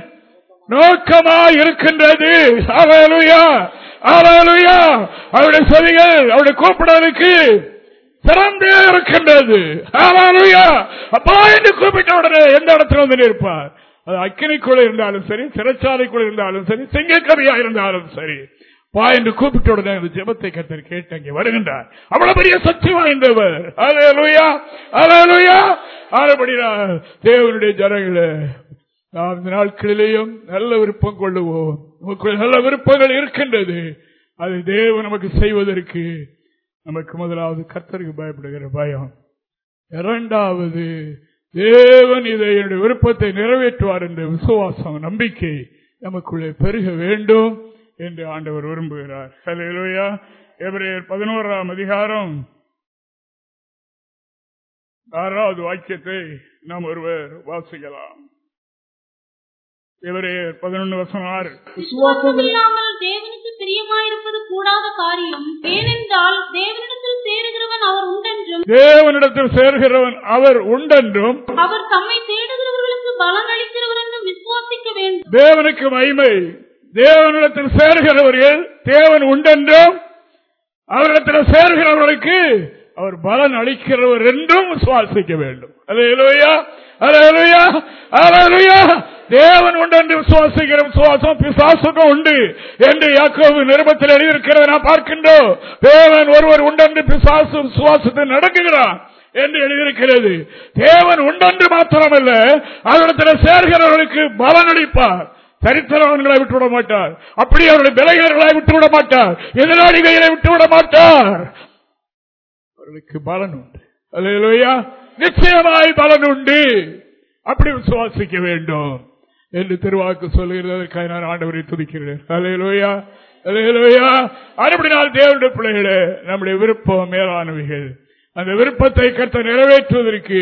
[SPEAKER 1] நோக்கமாக இருக்கின்றது அவருடைய சொல்லிகள் அவருடைய கூப்பிடலுக்கு திறந்தே இருக்கின்றது அப்பா என்று கூப்பிட்ட உடனே எந்த இடத்துல வந்து நிற்பார் அது அக்கினிக்குள்ள இருந்தாலும் சரி சிறைச்சாலைக்குள்ள இருந்தாலும் சரி செங்கக்கரியா இருந்தாலும் சரி பா என்று கூப்பிட்ட உடனே அந்த ஜபத்தை கத்தர் கேட்டு அங்கே வருகின்றார் அவ்வளவு பெரிய சக்தி வாய்ந்தவர் தேவனுடைய ஜனங்களே நாம் இந்த நாட்களிலேயும் நல்ல விருப்பம் கொள்ளுவோம் நமக்குள்ள நல்ல விருப்பங்கள் இருக்கின்றது அது தேவன் நமக்கு செய்வதற்கு நமக்கு முதலாவது கர்த்தருக்கு பயப்படுகிற பயம் இரண்டாவது தேவன் இதை என்னுடைய விருப்பத்தை நிறைவேற்றுவார் என்ற விசுவாசம் நம்பிக்கை நமக்குள்ளே பெருக வேண்டும் என்று ஆண்டவர் விரும்புகிறார் ஹலோயா எவரையர் பதினோராம் அதிகாரம் ஆறாவது வாக்கியத்தை நாம் ஒருவர் வாசிக்கலாம் இவரு பதினொன்னு வருஷம் ஆறு விசுவாசம் இல்லாமல்
[SPEAKER 3] தேவனுக்கு இருப்பது கூடாத காரியம் ஏனென்றால் தேவனிடத்தில் சேருகிறவன் அவர் உண்டென்றும் தேவனிடத்தில்
[SPEAKER 1] சேர்கிறவன் அவர் உண்டென்றும்
[SPEAKER 3] அவர் தம்மை தேடுகிறவர்களுக்கு பலன் அளிக்கிறவர் என்றும் விசுவாசிக்க வேண்டும் தேவனுக்கு மகிமை
[SPEAKER 1] தேவனிடத்தில் சேர்கிறவர்கள் தேவன் உண்டென்றும் அவரிடத்தில் சேர்கிறவர்களுக்கு அவர் பலன் அளிக்கிறவர் என்றும் விசுவாசிக்க வேண்டும் இலவையா அலையலுயா அலையலுயா அலையலுயா தேவன் உண்டு என்று விசுவாசிக்கிற விசுவாசம் பிசாசுக்கும் உண்டு என்று யாக்கோவு நிருபத்தில் எழுதியிருக்கிறத நான் பார்க்கின்றோம் தேவன் ஒருவர் உண்டென்று பிசாசு விசுவாசத்தை நடக்குகிறான் என்று எழுதியிருக்கிறது தேவன் உண்டென்று மாத்திரமல்ல அதனத்தில் சேர்கிறவர்களுக்கு பலனளிப்பார் சரித்திரவன்களை விட்டுவிட மாட்டார் அப்படி அவருடைய விலைகளை விட்டுவிட மாட்டார் எதிராளிகளை விட்டுவிட மாட்டார் அவர்களுக்கு பலன் உண்டு அல்லையா நிச்சயமாய் பலன் உண்டு அப்படி விசுவாசிக்க வேண்டும் என்று திருவாக்கு சொல்கிறது அதற்காக நான் ஆண்டவரை துதிக்கிறேன் அலையலோயா தேவனுடைய பிள்ளைகளே நம்முடைய விருப்பம் மேலானவைகள் அந்த விருப்பத்தை கத்த நிறைவேற்றுவதற்கு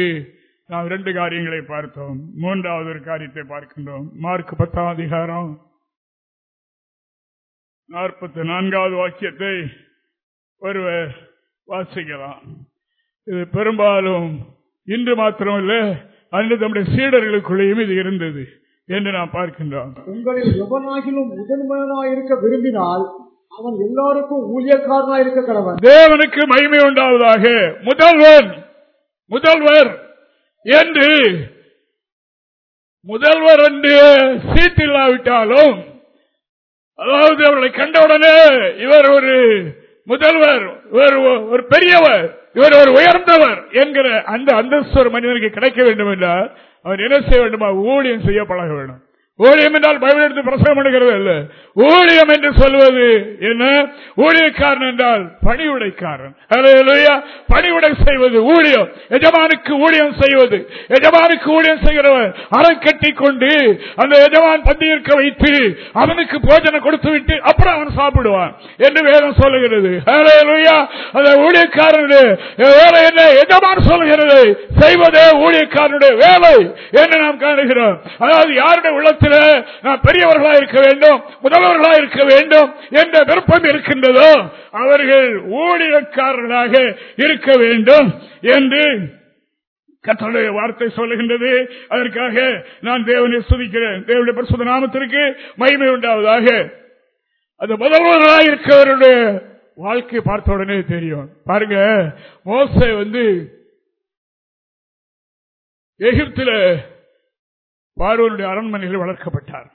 [SPEAKER 1] நாம் இரண்டு காரியங்களை பார்த்தோம் மூன்றாவது ஒரு காரியத்தை பார்க்கின்றோம் மார்க் பத்தாம் அதிகாரம் நாற்பத்தி நான்காவது வாக்கியத்தை ஒருவர் வாசிக்கலாம் இது பெரும்பாலும் இன்று மாத்திரமல்ல அன்று நம்முடைய சீடர்களுக்குள்ளேயும் இது இருந்தது என்று நாம் பார்க்கின்றோம்
[SPEAKER 2] உங்களில் எவனாகிலும் முதன்மையனாய் இருக்க விரும்பினால் அவன் எல்லாருக்கும் ஊழியக்காரனாய் இருக்க கடவன்
[SPEAKER 1] தேவனுக்கு மகிமை உண்டாவதாக முதல்வர் முதல்வர் என்று முதல்வர் என்று சீட்டில்லாவிட்டாலும் அதாவது அவர்களை கண்டவுடனே இவர் ஒரு முதல்வர் இவர் ஒரு பெரியவர் இவர் ஒரு உயர்ந்தவர் என்கிற அந்த அந்தஸ்து ஒரு மனிதனுக்கு கிடைக்க வேண்டும் என்றால் அவர் என்ன செய்ய வேண்டுமா ஊழியம் செய்ய பழக வேண்டும் ஊழியம் என்றால் பைபிள் எடுத்து பிரசவம் பண்ணுகிறது அல்ல ஊழியம் என்று சொல்வது என்ன ஊழியக்காரன் என்றால் பணிவுடைக்காரன் பணிவுடை செய்வது ஊழியம் எஜமானுக்கு ஊழியம் செய்வது எஜமானுக்கு ஊழியம் செய்கிறவன் அறம் கட்டி கொண்டு அந்த எஜமான் பந்தியிருக்க வைத்து அவனுக்கு போஜனை கொடுத்து விட்டு அப்புறம் அவன் சாப்பிடுவான் என்று வேதம் சொல்லுகிறது அந்த ஊழியக்காரனுடைய வேலை என்ன எஜமான் சொல்லுகிறது செய்வதே ஊழியக்காரனுடைய வேலை என்று நாம் காணுகிறோம் அதாவது யாருடைய உள்ளத்தில் இடத்தில் பெரியவர்களாக இருக்க வேண்டும் முதல்வர்களாக இருக்க வேண்டும் என்ற விருப்பம் இருக்கின்றதோ அவர்கள் ஊழியக்காரர்களாக இருக்க வேண்டும் என்று கத்தனுடைய வார்த்தை சொல்லுகின்றது அதற்காக நான் தேவனை சுதிக்கிறேன் தேவனுடைய பரிசுத்த நாமத்திற்கு மகிமை உண்டாவதாக அது முதல்வர்களாக இருக்கவருடைய வாழ்க்கையை பார்த்த உடனே தெரியும் பாருங்க மோச வந்து எகிப்துல பார்வருடைய அரண்மனையில் வளர்க்கப்பட்டார்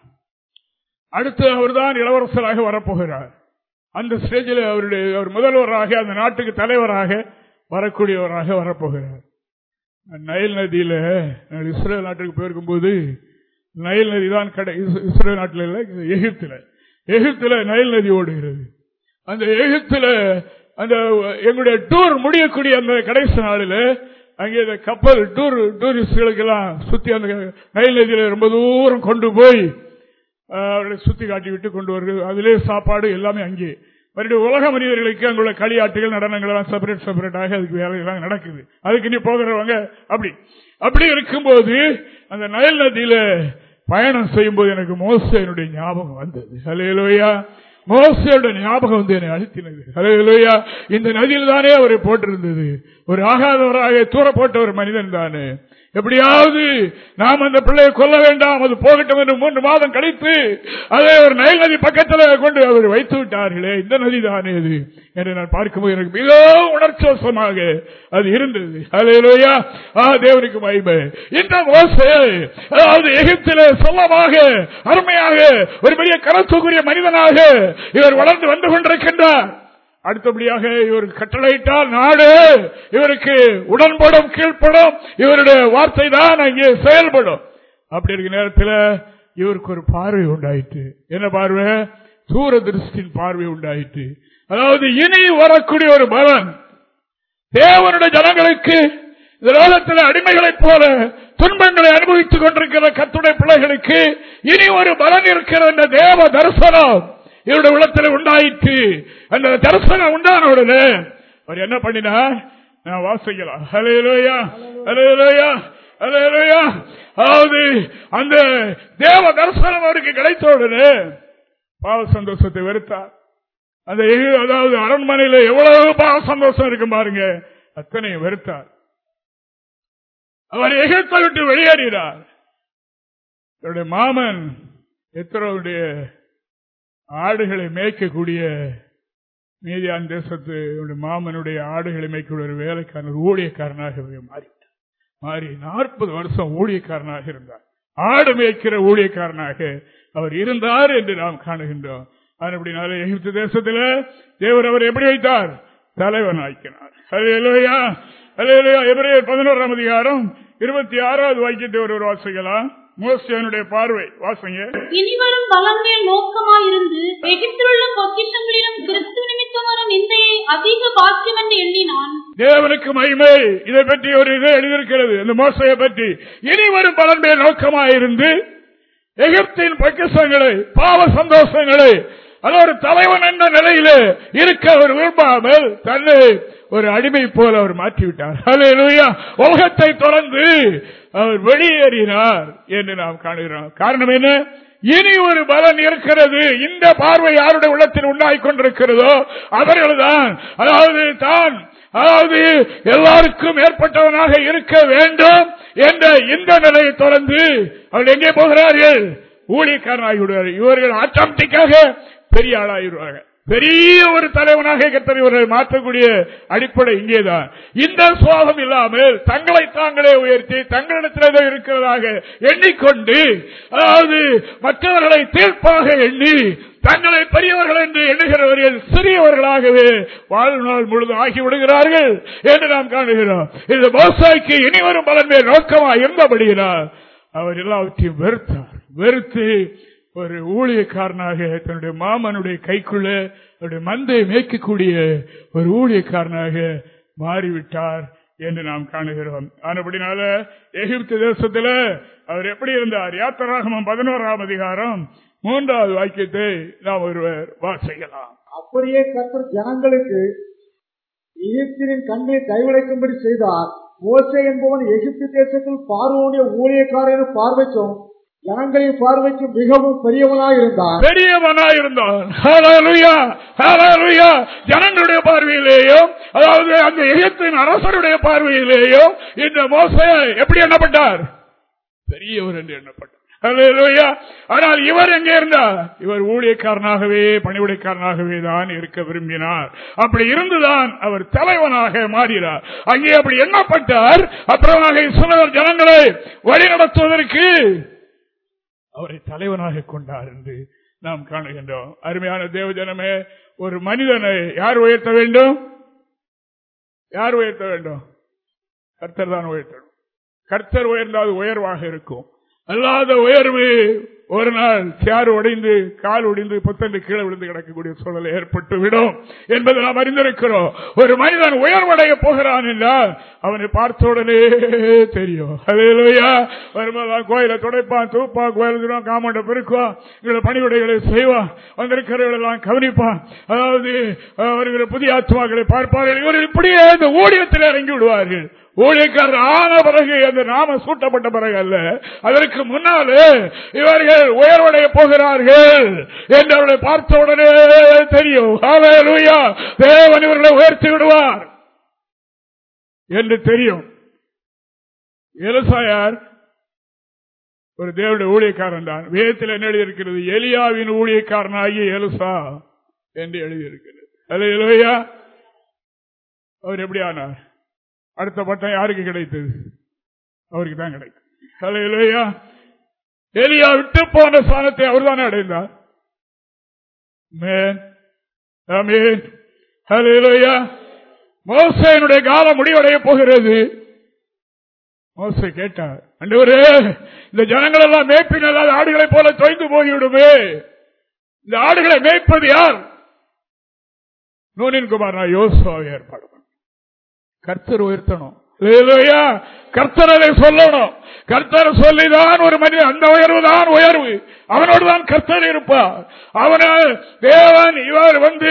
[SPEAKER 1] அடுத்து அவர்தான் இளவரசராக வரப்போகிறார் அந்த ஸ்டேஜில் அவருடைய அவர் முதல்வராக அந்த நாட்டுக்கு தலைவராக வரக்கூடியவராக வரப்போகிறார் நயல் நதியில இஸ்ரேல் நாட்டுக்கு போயிருக்கும் போது நயல் நதி தான் கடை இஸ்ரேல் நாட்டில் இல்லை எகிப்தில் எகிப்தில் நயல் நதி ஓடுகிறது அந்த எகிப்தில் அந்த எங்களுடைய டூர் முடியக்கூடிய அந்த கடைசி நாளில் அங்கே இந்த கப்பல் டூர் டூரிஸ்டுகளுக்கெல்லாம் சுத்தி அந்த நைல் நதியில ரொம்ப தூரம் கொண்டு போய் அவர்களை சுத்தி காட்டி விட்டு கொண்டு வருகிறது அதிலே சாப்பாடு எல்லாமே அங்கே மறுபடியும் உலக மனிதர்களுக்கு அங்குள்ள களியாட்டுகள் நடனங்கள் எல்லாம் செப்பரேட் செப்பரேட்டாக அதுக்கு வேலைகள்லாம் நடக்குது அதுக்கு நீ போகிறவங்க அப்படி அப்படி இருக்கும்போது அந்த நயல் நதியில பயணம் செய்யும்போது எனக்கு மோச என்னுடைய ஞாபகம் வந்தது அலையலோயா மோசியோட ஞாபகம் வந்து என்னை அழுத்தினது இந்த நதியில் தானே அவரை போட்டிருந்தது ஒரு ஆகாதவராக தூர போட்ட ஒரு மனிதன் தானே எப்படியாவது நாம் அந்த பிள்ளையை கொல்ல வேண்டாம் அது போகட்டும் என்று மூன்று மாதம் கழித்து அதை ஒரு நயல் நதி பக்கத்தில் கொண்டு அவர் வைத்து விட்டார்களே இந்த நதி தானே இது என்று நான் பார்க்கும்போது எனக்கு மிகவும் உணர்ச்சோசமாக அது இருந்தது அலையிலோயா ஆ தேவனுக்கு மயிமை இந்த மோசை அதாவது எகிப்தில சொல்லமாக அருமையாக ஒரு பெரிய கரத்துக்குரிய மனிதனாக இவர் வளர்ந்து வந்து கொண்டிருக்கின்றார் அடுத்தபடியாக இவருக்கு கட்டளையிட்டால் நாடு இவருக்கு உடன்படும் கீழ்ப்படும் இவருடைய வார்த்தை தான் அங்கே செயல்படும் அப்படி இருக்கிற நேரத்தில் இவருக்கு ஒரு பார்வை உண்டாயிற்று என்ன பார்வை தூர திருஷ்டின் பார்வை உண்டாயிற்று அதாவது இனி வரக்கூடிய ஒரு பலன் தேவனுடைய ஜனங்களுக்கு இந்த உலகத்தில் அடிமைகளைப் போல துன்பங்களை அனுபவித்துக் கொண்டிருக்கிற கத்துடைய பிள்ளைகளுக்கு இனி ஒரு பலன் இருக்கிற இந்த தேவ தரிசனம் இவருடைய உள்ளத்தில் உண்டாயிற்று அந்த தரிசனம் உண்டான உடனே அவர் என்ன பண்ணினா நான் வாசிக்கலாம் அந்த தேவ தரிசனம் அவருக்கு கிடைத்த உடனே பாவ சந்தோஷத்தை வெறுத்தார் அந்த அதாவது அரண்மனையில் எவ்வளவு பாவ சந்தோஷம் இருக்கும் பாருங்க அத்தனை வெறுத்தார்
[SPEAKER 3] அவர் எகத்தை விட்டு
[SPEAKER 1] வெளியேறினார் என்னுடைய மாமன் எத்தனுடைய ஆடுகளை மேய்க்கக்கூடிய மீதியான் தேசத்து மாமனுடைய ஆடுகளை மேய்க்கக்கூடிய ஒரு வேலைக்காரன் ஊழியக்காரனாக மாறிட்டார் மாறி நாற்பது வருஷம் ஊழியக்காரனாக இருந்தார் ஆடு மேய்க்கிற ஊழியக்காரனாக அவர் இருந்தார் என்று நாம் காணுகின்றோம் அப்படினால எகிப்து தேசத்தில் தேவர் அவர் எப்படி வைத்தார் தலைவன் ஆக்கினார் பதினோராம் அதிகாரம் இருபத்தி ஆறாவது வாக்கியத்தை ஒரு வாசிக்கலாம் மோசேனுடைய பார்வை வாசுங்க
[SPEAKER 3] இனிவரும் பலன்மேல் நோக்கமாயிருந்து எகிப்திலுள்ள பொக்கிஷங்களிலும் கிறிஸ்து நிமித்தமான நிந்தையை அதிக பாக்கியம் என்று எண்ணினான்
[SPEAKER 1] தேவனுக்கு மகிமை இதை பற்றி ஒரு இது எழுதியிருக்கிறது இந்த மோசையை பற்றி இனி இனிவரும் பலன்மேல் நோக்கமாயிருந்து எகிப்தின் பொக்கிஷங்களை பாவ சந்தோஷங்களை அது ஒரு தலைவன் என்ற நிலையிலே இருக்க அவர் விரும்பாமல் தன்னை ஒரு அடிமை போல அவர் மாற்றிவிட்டார் உலகத்தை தொடர்ந்து அவர் வெளியேறினார் என்று நாம் காணுகிறோம் காரணம் என்ன இனி ஒரு பலன் இருக்கிறது இந்த பார்வை யாருடைய உள்ளத்தில் உண்டாகிக் கொண்டிருக்கிறதோ அவர்கள்தான் அதாவது தான் அதாவது எல்லாருக்கும் ஏற்பட்டவனாக இருக்க வேண்டும் என்ற இந்த நிலையை தொடர்ந்து அவர் எங்கே போகிறார்கள் ஊழியக்காரன் ஆகிவிடுவார்கள் இவர்கள் ஆட்டோமேட்டிக்காக பெரிய ஆளாகிவிடுவார்கள் பெரிய ஒரு தலைவனாக கத்தறிவர்கள் மாற்றக்கூடிய அடிப்படை இங்கேதான் இந்த சுவாகம் இல்லாமல் தங்களை தாங்களே உயர்த்தி தங்களிடத்தில் இருக்கிறதாக எண்ணிக்கொண்டு அதாவது மற்றவர்களை தீர்ப்பாக எண்ணி தங்களை பெரியவர்கள் என்று எண்ணுகிறவர்கள் சிறியவர்களாகவே வாழ்நாள் முழுதும் ஆகிவிடுகிறார்கள் என்று நாம் காணுகிறோம் இந்த விவசாயிக்கு இனிவரும் பலன் மேல் நோக்கமாக இருந்தபடியினால் அவர் எல்லாவற்றையும் வெறுத்தார் வெறுத்து ஒரு ஊழியக்காரனாக தன்னுடைய மாமனுடைய கைக்குள்ள அவருடைய மந்தை மேய்க்கக்கூடிய ஒரு ஊழியக்காரனாக மாறிவிட்டார் என்று நாம் காணுகிறோம் ஆனபடினால எகிப்து தேசத்துல அவர் எப்படி இருந்தார் யாத்திராகமம் பதினோராம் அதிகாரம் மூன்றாவது வாக்கியத்தை நாம் ஒருவர் வாசிக்கலாம்
[SPEAKER 2] அப்படியே கற்று ஜனங்களுக்கு எகிப்தின் கண்ணை கைவிளைக்கும்படி செய்தார் ஓசை என்பவன் எகிப்து தேசத்தில் பார்வோடைய ஊழியக்காரன் பார்வைக்கும் ஜனங்களின் பார்வைக்கு மிகவும் பெரியவனாய் இருந்தார்
[SPEAKER 1] பெரியவனாய் இருந்தார் ஜனங்களுடைய பார்வையிலேயோ அதாவது அந்த எகத்தின் அரசருடைய பார்வையிலேயோ இந்த மோச எப்படி எண்ணப்பட்டார் பெரியவர் என்று எண்ணப்பட்டார் ஆனால் இவர் எங்கே இருந்தார் இவர் ஊழியக்காரனாகவே பணிவுடைக்காரனாகவே தான் இருக்க விரும்பினார் அப்படி இருந்துதான் அவர் தலைவனாக மாறினார் அங்கே அப்படி எண்ணப்பட்டார் அப்புறமாக இஸ்ரேல் ஜனங்களை வழி நடத்துவதற்கு அவரை தலைவனாக கொண்டார் என்று நாம் காணுகின்றோம் அருமையான தேவஜனமே ஒரு மனிதனை யார் உயர்த்த வேண்டும் யார் உயர்த்த வேண்டும் கர்த்தர் தான் உயர்த்தணும் கர்த்தர் உயர்ந்தால் உயர்வாக இருக்கும் அல்லாத உயர்வு ஒரு நாள் சேர் உடைந்து கால் உடைந்து புத்தண்டு கீழே விழுந்து கிடக்கக்கூடிய சூழல் ஏற்பட்டு விடும் என்பதை நாம் அறிந்திருக்கிறோம் ஒரு மனிதன் உயர்வடைய போகிறான் என்றால் அவனை பார்த்த உடனே தெரியும் அதுலயா கோயில துடைப்பான் தூப்பான் கோயில் காமண்ட பெருக்குவான் இவங்களை பணிவிடைகளை செய்வான் வந்திருக்கிறவர்களெல்லாம் கவனிப்பான் அதாவது அவர்கள் புதிய ஆத்மாக்களை பார்ப்பார்கள் இவர்கள் இப்படியே இந்த ஊழியத்தில் இறங்கி விடுவார்கள் ஊழியக்காரர் ஆன பிறகு அந்த நாம சூட்டப்பட்ட பிறகு அல்ல அதற்கு முன்னாலே இவர்கள் உயர்வடைய போகிறார்கள் என்று அவர்களை பார்த்த உடனே தெரியும் தேவன் இவர்களை உயர்த்தி விடுவார் என்று தெரியும் எலசாயார் ஒரு தேவடைய ஊழியக்காரன் தான் வேதத்தில் என்ன எழுதியிருக்கிறது எலியாவின் ஊழியக்காரனாகி எலுசா என்று எழுதியிருக்கிறது அது எழுவையா அவர் எப்படி ஆனார் அடுத்த பட்டம் யாருக்கு கிடைத்தது அவருக்கு தான் கிடைக்கும் இல்லையா எலியா விட்டு போன ஸ்தானத்தை அவர் தானே அடைந்தார் மோசையனுடைய காலம் முடிவடைய போகிறது மோசை கேட்டார் அண்டு இந்த ஜனங்கள் எல்லாம் அல்லாத ஆடுகளை போல தொய்ந்து போகிவிடுமே இந்த ஆடுகளை மேய்ப்பது யார் நூனின் குமார் நான் யோசுவாவை ஏற்பாடு கர்த்தர் உயர்த்தணும் கர்த்தரை சொல்லணும் கர்த்தர் சொல்லிதான் ஒரு மனிதன் அந்த உயர்வு தான் உயர்வு அவனோடு தான் கர்த்தர் இருப்பார் அவனால் தேவன் இவர் வந்து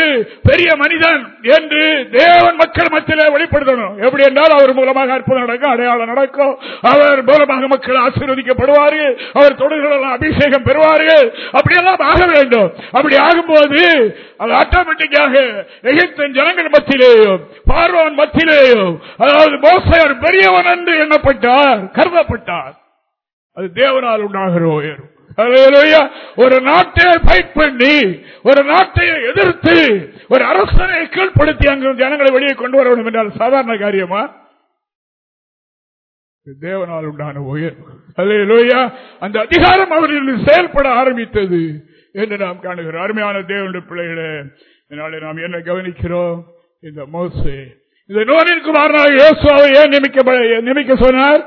[SPEAKER 1] பெரிய மனிதன் என்று தேவன் மக்கள் மத்தியில் வெளிப்படுத்தணும் எப்படி என்றால் அவர் மூலமாக அற்புதம் நடக்கும் அடையாளம் நடக்கும் அவர் மூலமாக மக்கள் ஆசீர்வதிக்கப்படுவார்கள் அவர் தொடுகளெல்லாம் அபிஷேகம் பெறுவார்கள் அப்படியெல்லாம் ஆக வேண்டும் அப்படி ஆகும்போது அது ஆட்டோமேட்டிக்காக எகிப்தின் ஜனங்கள் மத்தியிலேயும் பார்வன் மத்தியிலேயும் அதாவது மோசையர் பெரியவன் என்று எண்ணப்பட்டார் கருதப்பட்டார் அது தேவனால் உண்டாகிறோம் உயர்வு ஒரு நாட்டை பைட் பண்ணி ஒரு நாட்டை எதிர்த்து ஒரு அரசனை கீழ்படுத்தி அங்கு ஜனங்களை வெளியே கொண்டு வர வேண்டும் என்றால் சாதாரண காரியமா தேவனால் உண்டான உயர்வு அல்லையா அந்த அதிகாரம் அவர்கள் செயல்பட ஆரம்பித்தது என்று நாம் காணுகிறோம் அருமையான தேவனுடைய பிள்ளைகளே இதனால நாம் என்ன கவனிக்கிறோம் இந்த மோசு இந்த நோனின் குமாரனாக இயேசுவை ஏன் நியமிக்க நியமிக்க சொன்னார்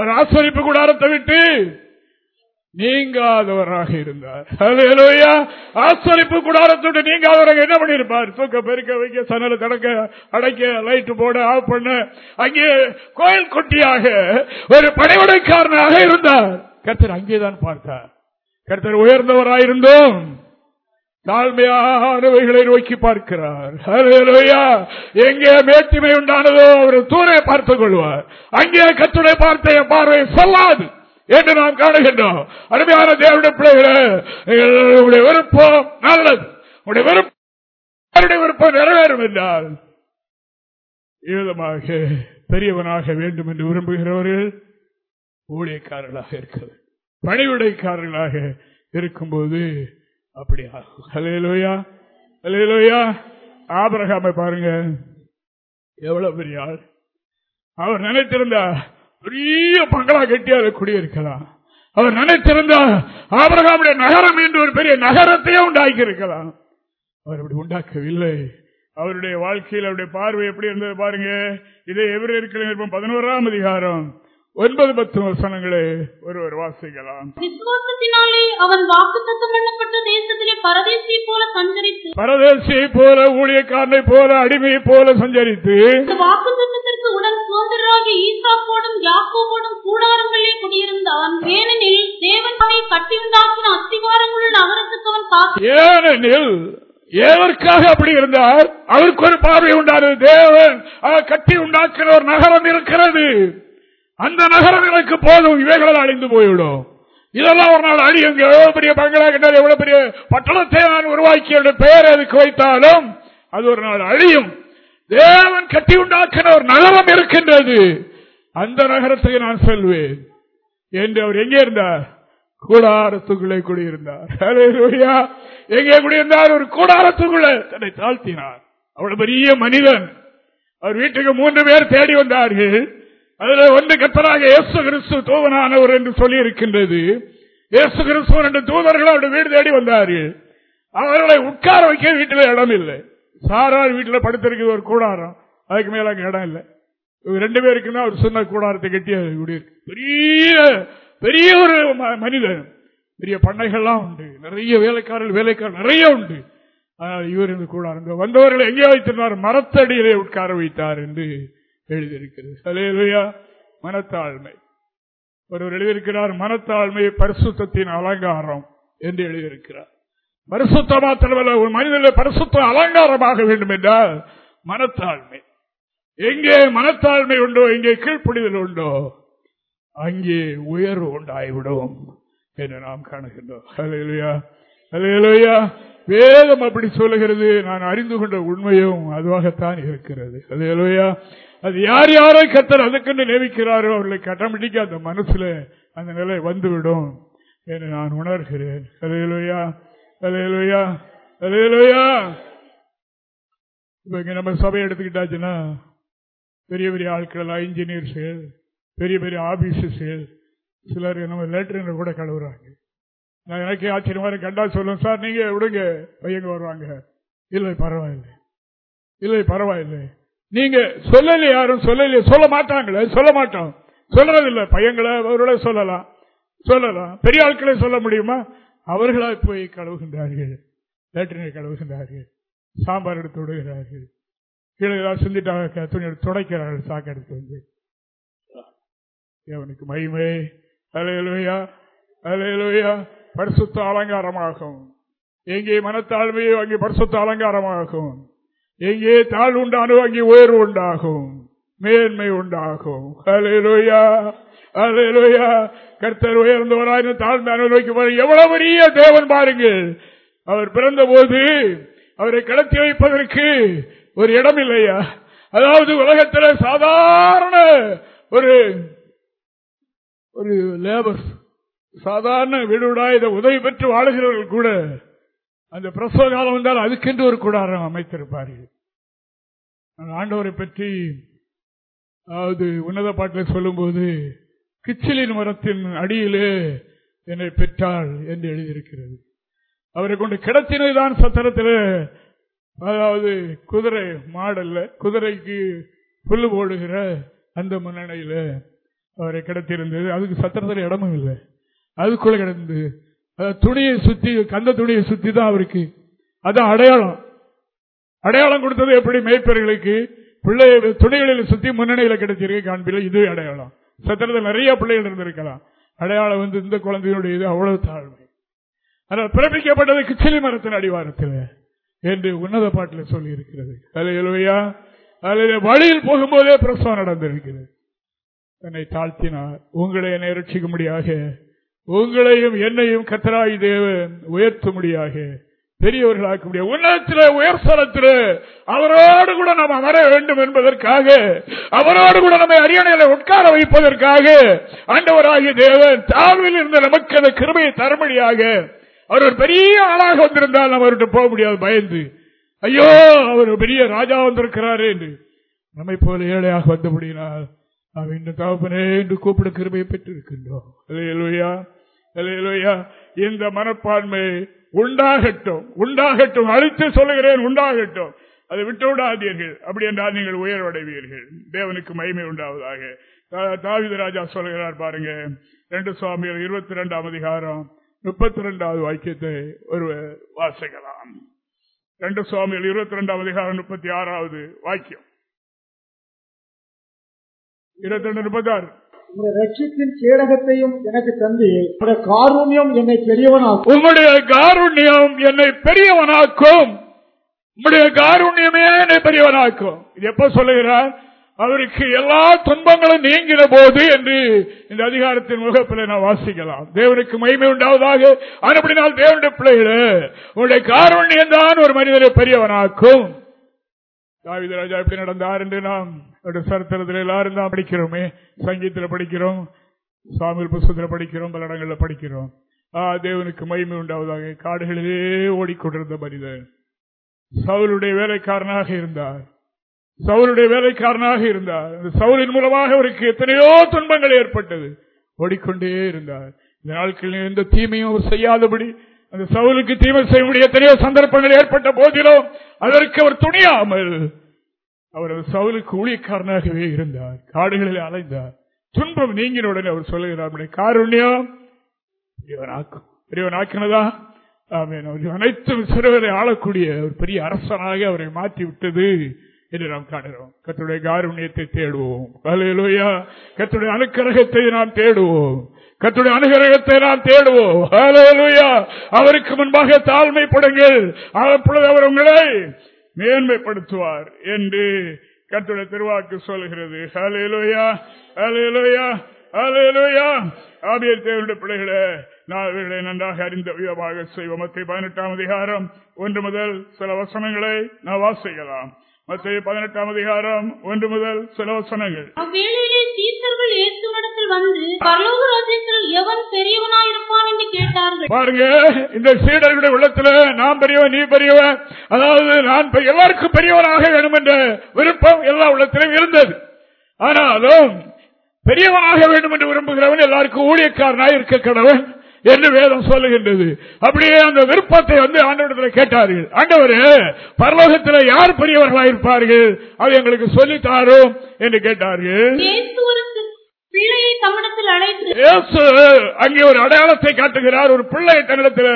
[SPEAKER 1] அவர் கூட கூடாரத்தை விட்டு நீங்காதவராக இருந்தார் ஆசரிப்பு கூடாரத்தோடு நீங்காதவராக என்ன பண்ணிருப்பார் தூக்க பெருக்க வைக்க சனல தடக்க அடைக்க லைட் போட ஆஃப் பண்ண அங்கே கோயில் குட்டியாக ஒரு படைவடைக்காரனாக இருந்தார் கருத்தர் அங்கேதான் பார்த்தார் கருத்தர் உயர்ந்தவராயிருந்தோம் தாழ்மையானவைகளை நோக்கி பார்க்கிறார் எங்கே மேட்டிமை உண்டானதோ அவர் தூரை பார்த்துக் கொள்வார் அங்கே கத்துடைய பார்த்த பார்வை சொல்லாது என்று நாம் காணுகின்றோம் அருமையான தேவடைய பிள்ளைகளை விருப்பம் நல்லது உடைய விருப்பம் விருப்பம் நிறைவேறும் என்றால் விதமாக பெரியவனாக வேண்டும் என்று விரும்புகிறவர்கள் ஊழியக்காரர்களாக இருக்கிறது பணிவுடைக்காரர்களாக இருக்கும்போது அப்படி அலையலோயா அலையலோயா ஆபரகாமை பாருங்க எவ்வளவு பெரிய ஆள் அவர் நினைத்திருந்தார் பெரிய பங்களா கட்டியாக குடியிருக்கலாம் அவர் நினைத்திருந்தால் ஆபரகாவுடைய நகரம் என்று ஒரு பெரிய நகரத்தையே உண்டாக்கி இருக்கலாம் அவர் அப்படி உண்டாக்கவில்லை அவருடைய வாழ்க்கையில் அவருடைய பார்வை எப்படி இருந்தது பாருங்க இதை எவரு இருக்கிற பதினோராம் அதிகாரம் ஒன்பது பத்து வசனங்களை ஒருவர் வாசிக்கலாம் பரதேசியை போல போல ஊழியக்காரனை போல அடிமையை போல சஞ்சரித்து
[SPEAKER 3] சகோதரராகிய ஈசாக்கோடும் யாக்கோபோடும் கூடாரங்களிலே குடியிருந்தான் ஏனெனில் தேவன் அவனை கட்டியுண்டாக்கின அஸ்திவாரங்களுள் அவனுக்கு அவன் பார்த்து
[SPEAKER 1] ஏனெனில் எதற்காக அப்படி இருந்தார் அவருக்கு ஒரு பார்வை உண்டானது தேவன் கட்டி உண்டாக்கிற ஒரு நகரம் இருக்கிறது அந்த நகரம் எனக்கு போதும் இவைகளால் அழிந்து போய்விடும் இதெல்லாம் ஒரு நாள் அழியும் எவ்வளவு பெரிய பங்களா கண்டால் எவ்வளவு பெரிய பட்டணத்தை நான் உருவாக்கி பெயர் அதுக்கு வைத்தாலும் அது ஒரு நாள் அழியும் தேவன் கட்டி உண்டாக்கின ஒரு நகரம் இருக்கின்றது அந்த நகரத்தை நான் சொல்வேன் என்று அவர் எங்கே இருந்தார் கூடாரத்துக்குள்ளே குடியிருந்தார் எங்கே குடியிருந்தார் ஒரு கூடாரத்துக்குள்ளே தன்னை தாழ்த்தினார் அவ்வளவு பெரிய மனிதன் அவர் வீட்டுக்கு மூன்று பேர் தேடி வந்தார்கள் அதுல ஒன்று கத்தராக இயேசு கிறிஸ்து தூதனானவர் என்று சொல்லி இருக்கின்றது இயேசு கிறிஸ்துவ ரெண்டு தூதர்கள் அவருடைய வீடு தேடி வந்தார்கள் அவர்களை உட்கார வைக்க வீட்டில் இடம் இல்லை சாரார் வீட்டில் படுத்திருக்கு ஒரு கூடாரம் அதுக்கு மேல அங்கே இடம் இல்லை ரெண்டு பேருக்குமே அவர் சொன்ன கூடாரத்தை கட்டி குடியிருக்கு பெரிய பெரிய ஒரு மனிதன் பெரிய பண்ணைகள்லாம் உண்டு நிறைய வேலைக்காரர்கள் வேலைக்காரர் நிறைய உண்டு ஆனால் இவர் இருந்து கூடாரம் வந்தவர்களை எங்கே வைத்திருந்தார் மரத்தடியிலே உட்கார வைத்தார் என்று எழுதியிருக்கிறது அலையலையா மனத்தாழ்மை ஒருவர் எழுதியிருக்கிறார் மனத்தாழ்மை பரிசுத்தின் அலங்காரம் என்று எழுதியிருக்கிறார் பரிசுத்தமாத்திரமல்ல ஒரு மனிதனுடைய பரிசுத்தம் அலங்காரமாக வேண்டும் என்றால் மனத்தாழ்மை எங்கே மனத்தாழ்மை உண்டோ எங்கே கீழ்ப்பிடிதல் உண்டோ அங்கே உயர்வு உண்டாகிவிடும் என்று நாம் காணுகின்றோம் வேதம் அப்படி சொல்லுகிறது நான் அறிந்து கொண்ட உண்மையும் அதுவாகத்தான் இருக்கிறது அலையலுயா அது யார் யாரோ கத்தர் அதுக்கென்று நியமிக்கிறாரோ அவர்களை கட்டமிட்டிக்கு அந்த மனசுல அந்த நிலை வந்துவிடும் என்று நான் உணர்கிறேன் அலையலுயா அலையலையா அலையலையா இப்ப இங்க நம்ம சபையை எடுத்துக்கிட்டாச்சுன்னா பெரிய பெரிய ஆட்கள் இன்ஜினியர்ஸ் பெரிய பெரிய ஆபீசஸு சிலர் நம்ம லேட்டரின கூட கழுவுறாங்க நான் எனக்கு ஆச்சரியமாக கண்டா சொல்லுவேன் சார் நீங்க விடுங்க பையங்க வருவாங்க இல்லை பரவாயில்லை இல்லை பரவாயில்லை நீங்க சொல்லல யாரும் சொல்லலையே சொல்ல மாட்டாங்களே சொல்ல மாட்டோம் சொல்றதில்லை பையங்களை அவரோட சொல்லலாம் சொல்லலாம் பெரிய ஆட்களை சொல்ல முடியுமா அவர்களால் போய் கழுவுகின்றார்கள் லேட்டரினை கழுவுகின்றார்கள் சாம்பார் எடுத்து விடுகிறார்கள் கீழே சிந்திட்டாங்க சிந்திட்டாக துணி எடுத்து துடைக்கிறார்கள் சாக்க எடுத்து வந்து அவனுக்கு மகிமை அலையலுவையா அலையலுவையா பரிசுத்த அலங்காரமாகும் எங்கே மனத்தாழ்மையோ அங்கே பரிசுத்த அலங்காரமாகும் எங்கே தாழ்வு உண்டானோ அங்கே உயர்வு உண்டாகும் மேன்மை உண்டாகும் அலையலுயா கர்த்தர் உயர்ந்தவராய் தாழ்ந்த நோக்கி பாருங்க எவ்வளவு பெரிய தேவன் பாருங்கள் அவர் பிறந்த போது அவரை கடத்தி வைப்பதற்கு ஒரு இடம் இல்லையா அதாவது உலகத்தில் சாதாரண ஒரு ஒரு லேபர் சாதாரண வீடுடா இதை உதவி பெற்று வாழுகிறவர்கள் கூட அந்த பிரசவ காலம் வந்தால் அதுக்கென்று ஒரு கூடாரம் அமைத்திருப்பார்கள் ஆண்டவரை பற்றி அதாவது உன்னத பாட்டில் சொல்லும்போது கிச்சிலின் மரத்தின் அடியிலே என்னை பெற்றாள் என்று எழுதியிருக்கிறது அவரை கொண்டு கிடத்தினதுதான் சத்திரத்தில் அதாவது குதிரை மாடல்ல குதிரைக்கு புல்லு போடுகிற அந்த மன்னனையில அவரை கிடத்திருந்தது அதுக்கு சத்திரத்தில் இடமும் இல்லை அதுக்குள்ள கிடந்தது துணியை சுத்தி கந்த துணியை சுத்தி தான் அவருக்கு அதான் அடையாளம் அடையாளம் கொடுத்தது எப்படி மேய்ப்பர்களுக்கு பிள்ளை துணிகளில் சுத்தி முன்னணியில கிடைச்சிருக்கு காண்பில இதுவே அடையாளம் சத்திரத்தில் நிறைய பிள்ளைகள் இருந்திருக்கலாம் அடையாளம் வந்து இந்த குழந்தையுடைய இது அவ்வளவு தாழ்மை ஆனால் பிறப்பிக்கப்பட்டது கிச்சிலி மரத்தின் அடிவாரத்தில் என்று உன்னத பாட்டில் சொல்லி இருக்கிறது அலையலுவையா அதில் வழியில் போகும்போதே பிரசவம் நடந்திருக்கிறது தன்னை தாழ்த்தினார் உங்களை என்னை ரட்சிக்கும்படியாக உங்களையும் என்னையும் கத்தராய் தேவன் உயர்த்தும்படியாக பெரியவர்களாக்கூடிய முடியும் உன்னதத்திலே உயர் அவரோடு கூட நாம் அமர வேண்டும் என்பதற்காக அவரோடு கூட நம்மை அரியணையில உட்கார வைப்பதற்காக அண்டவராகிய தேவன் தாழ்வில் இருந்த நமக்கு அந்த கிருமையை தரமடியாக அவர் ஒரு பெரிய ஆளாக வந்திருந்தால் நம்ம அவர்கிட்ட போக முடியாது பயந்து ஐயோ அவர் பெரிய ராஜா வந்திருக்கிறாரு என்று நம்மை போல ஏழையாக முடியினால் நாம் இன்னும் தாப்பனே என்று கூப்பிட கிருமையை பெற்றிருக்கின்றோம் இந்த மனப்பான்மை உண்டாகட்டும் உண்டாகட்டும் அழித்து சொல்லுகிறேன் உண்டாகட்டும் அதை விட்டுவிடாதீர்கள் அப்படி என்றால் நீங்கள் உயர்வடைவீர்கள் தேவனுக்கு மகிமை உண்டாவதாக தாவித ராஜா சொல்லுகிறார் பாருங்க ரெண்டு சுவாமிகள் இருபத்தி ரெண்டாம் அதிகாரம் முப்பத்தி ரெண்டாவது வாக்கியத்தை ஒருவர் வாசிக்கலாம் ரெண்டு சுவாமிகள் இருபத்தி ரெண்டாம் அதிகாரம் முப்பத்தி ஆறாவது வாக்கியம்
[SPEAKER 2] இருபத்தி ரெண்டு முப்பத்தி ஆறு உம்முடைய ரட்சிப்பின் கேடகத்தையும் எனக்கு தந்தீர் உடைய காரூண்யம் என்னை பெரியவனாக்கும்
[SPEAKER 3] உம்முடைய காரூண்யம்
[SPEAKER 1] என்னை பெரியவனாக்கும் உம்முடைய காரூண்யமே என்னை பெரியவனாக்கும் இது எப்ப சொல்லுகிறார் அவருக்கு எல்லா துன்பங்களும் நீங்கிற போது என்று இந்த அதிகாரத்தின் முகப்பில் நான் வாசிக்கலாம் தேவனுக்கு மகிமை உண்டாவதாக அப்படினால் தேவனுடைய பிள்ளைகளே உங்களுடைய காரண்யம் தான் ஒரு மனிதனை பெரியவனாக்கும் தாவித ராஜா எப்படி நடந்தார் என்று நாம் சரித்திரத்தில் எல்லாரும் தான் படிக்கிறோமே சங்கீதத்தில் படிக்கிறோம் சாமியல் புஸ்தத்தில் படிக்கிறோம் பல இடங்களில் படிக்கிறோம் தேவனுக்கு மயிமை உண்டாவதாக காடுகளிலே ஓடிக்கொண்டிருந்த மனிதன் சவுளுடைய வேலைக்காரனாக இருந்தார் சவுளுடைய வேலைக்காரனாக இருந்தார் அந்த சவுலின் மூலமாக அவருக்கு எத்தனையோ துன்பங்கள் ஏற்பட்டது ஓடிக்கொண்டே இருந்தார் இந்த நாட்களில் எந்த தீமையும் அவர் செய்யாதபடி அந்த சவுலுக்கு தீமை செய்ய முடிய எத்தனையோ சந்தர்ப்பங்கள் ஏற்பட்ட போதிலும் அதற்கு அவர் துணியாமல் அவர் சவுலுக்கு ஊழியக்காரனாகவே இருந்தார் காடுகளில் அலைந்தார் துன்பம் நீங்கினுடன் அவர் சொல்லுகிறார் காருண்யம் பெரியவன் ஆக்கினதா அனைத்தும் சிறுவரை ஆளக்கூடிய ஒரு பெரிய அரசனாக அவரை மாற்றி விட்டது என்று நாம் காணுகிறோம் கத்துடைய காருண்யத்தை தேடுவோம் கத்துடைய அனுக்கிரகத்தை நாம் தேடுவோம் கத்துடைய அனுகிரகத்தை நாம் தேடுவோம் அவருக்கு முன்பாக தாழ்மை படுங்கள் அவர் உங்களை மேன்மைப்படுத்துவார் என்று கட்டுரை திருவாக்கு சொல்கிறது ஆபியர் தேவனுடைய பிள்ளைகளை நான் இவர்களை நன்றாக அறிந்த விதமாக செய்வோம் பதினெட்டாம் அதிகாரம் ஒன்று முதல் சில வசனங்களை நான் வாசிக்கலாம் மத்திய பதினெட்டாம் அதிகாரம் ஒன்று முதல் சில வசனங்கள்
[SPEAKER 3] அவ்வேளையிலே சீசர்கள் இயேசுவிடத்தில் வந்து பரலோக ராஜ்யத்தில் எவன் பெரியவனாயிருப்பான் என்று கேட்டார்கள் பாருங்க
[SPEAKER 1] இந்த சீடர்களுடைய உள்ளத்துல நான் பெரியவன் நீ பெரியவன் அதாவது நான் எல்லாருக்கும் பெரியவனாக வேண்டும் என்ற விருப்பம் எல்லா உள்ளத்திலும் இருந்தது ஆனாலும் பெரியவனாக வேண்டும் என்று விரும்புகிறவன் எல்லாருக்கும் ஊழியக்காரனாய் இருக்க கடவன் என்று வேதம் சொல்லுகின்றது அப்படியே அந்த விருப்பத்தை வந்து ஆண்டவரிடத்தில் கேட்டார்கள் ஆண்டவர் பரலோகத்தில் யார் பெரியவர்களாக இருப்பார்கள் அது எங்களுக்கு சொல்லி தாரும் என்று கேட்டார்கள்
[SPEAKER 3] அங்கே ஒரு அடையாளத்தை
[SPEAKER 1] காட்டுகிறார் ஒரு பிள்ளை தன்னிடத்தில்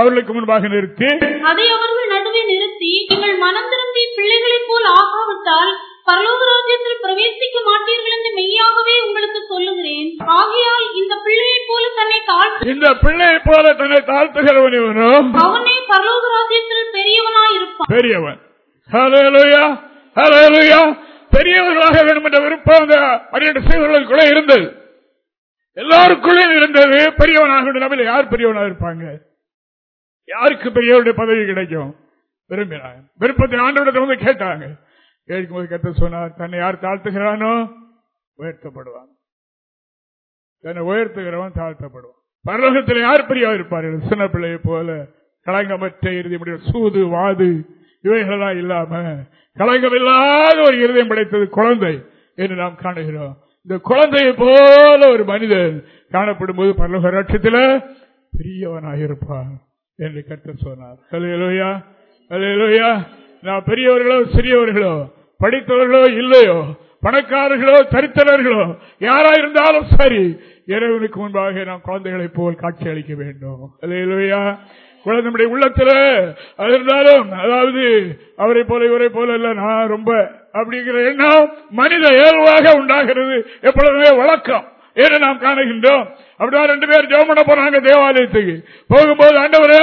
[SPEAKER 1] அவர்களுக்கு முன்பாக நிறுத்தி
[SPEAKER 3] அதை அவர்கள் நடுவே நிறுத்தி நீங்கள் மனம் திரும்பி பிள்ளைகளை போல் ஆகாவிட்டால் பரலோக ராஜ்யத்தில் பிரவேசிக்க மாட்டீர்கள் என்று மெய்யாகவே உங்களுக்கு சொல்லுகிறேன் ஆகையால் இந்த பிள்ளையைப் போல தன்னை தாழ்த்து
[SPEAKER 1] இந்த பிள்ளையைப் போல தன்னை தாழ்த்துகிறவன் இவனோ
[SPEAKER 3] அவனே பரலோக ராஜ்யத்தில் பெரியவனாய் இருப்பான்
[SPEAKER 1] பெரியவன் ஹalleluya ஹalleluya பெரியவர்களாக வேண்டும் என்ற விருப்பம் அந்த அரியட்டு செய்வர்களுக்குள்ளே இருந்தது எல்லாருக்குள்ளே இருந்தது பெரியவனாக வேண்டும் நம்ம யார் பெரியவனாக இருப்பாங்க யாருக்கு பெரியவருடைய பதவி கிடைக்கும் விரும்பினாங்க விருப்பத்தை ஆண்டோட வந்து கேட்டாங்க கேட்கும்போது கத்த சொன்னார் தன்னை யார் தாழ்த்துகிறானோ உயர்த்தப்படுவான் தன்னை உயர்த்துகிறவன் தாழ்த்தப்படுவான் பரலோகத்தில் யார் பெரியா இருப்பார்கள் சின்ன பிள்ளையை போல கலங்கமற்ற இறுதி முடியும் சூது வாது இவைகளெல்லாம் இல்லாம கலங்கம் இல்லாத ஒரு இருதயம் படைத்தது குழந்தை என்று நாம் காணுகிறோம் இந்த குழந்தையை போல ஒரு மனிதன் காணப்படும் போது பரலோக லட்சத்தில் பெரியவனாக இருப்பான் என்று கற்று சொன்னார் நான் பெரியவர்களோ சிறியவர்களோ படித்தவர்களோ இல்லையோ பணக்காரர்களோ தரித்திரர்களோ யாரா இருந்தாலும் சரி இறைவனுக்கு முன்பாக நாம் குழந்தைகளைப் போல் காட்சி அளிக்க வேண்டும் இல்லையா குழந்தைடைய உள்ளத்துல அது இருந்தாலும் அதாவது அவரை போல இவரை போல இல்ல நான் ரொம்ப அப்படிங்கிற எண்ணம் மனித இயல்பாக உண்டாகிறது எப்பொழுதுமே வழக்கம் என்று நாம் காணுகின்றோம் அப்படியா ரெண்டு பேர் ஜெவம் பண்ண போறாங்க தேவாலயத்துக்கு போகும்போது ஆண்டவரே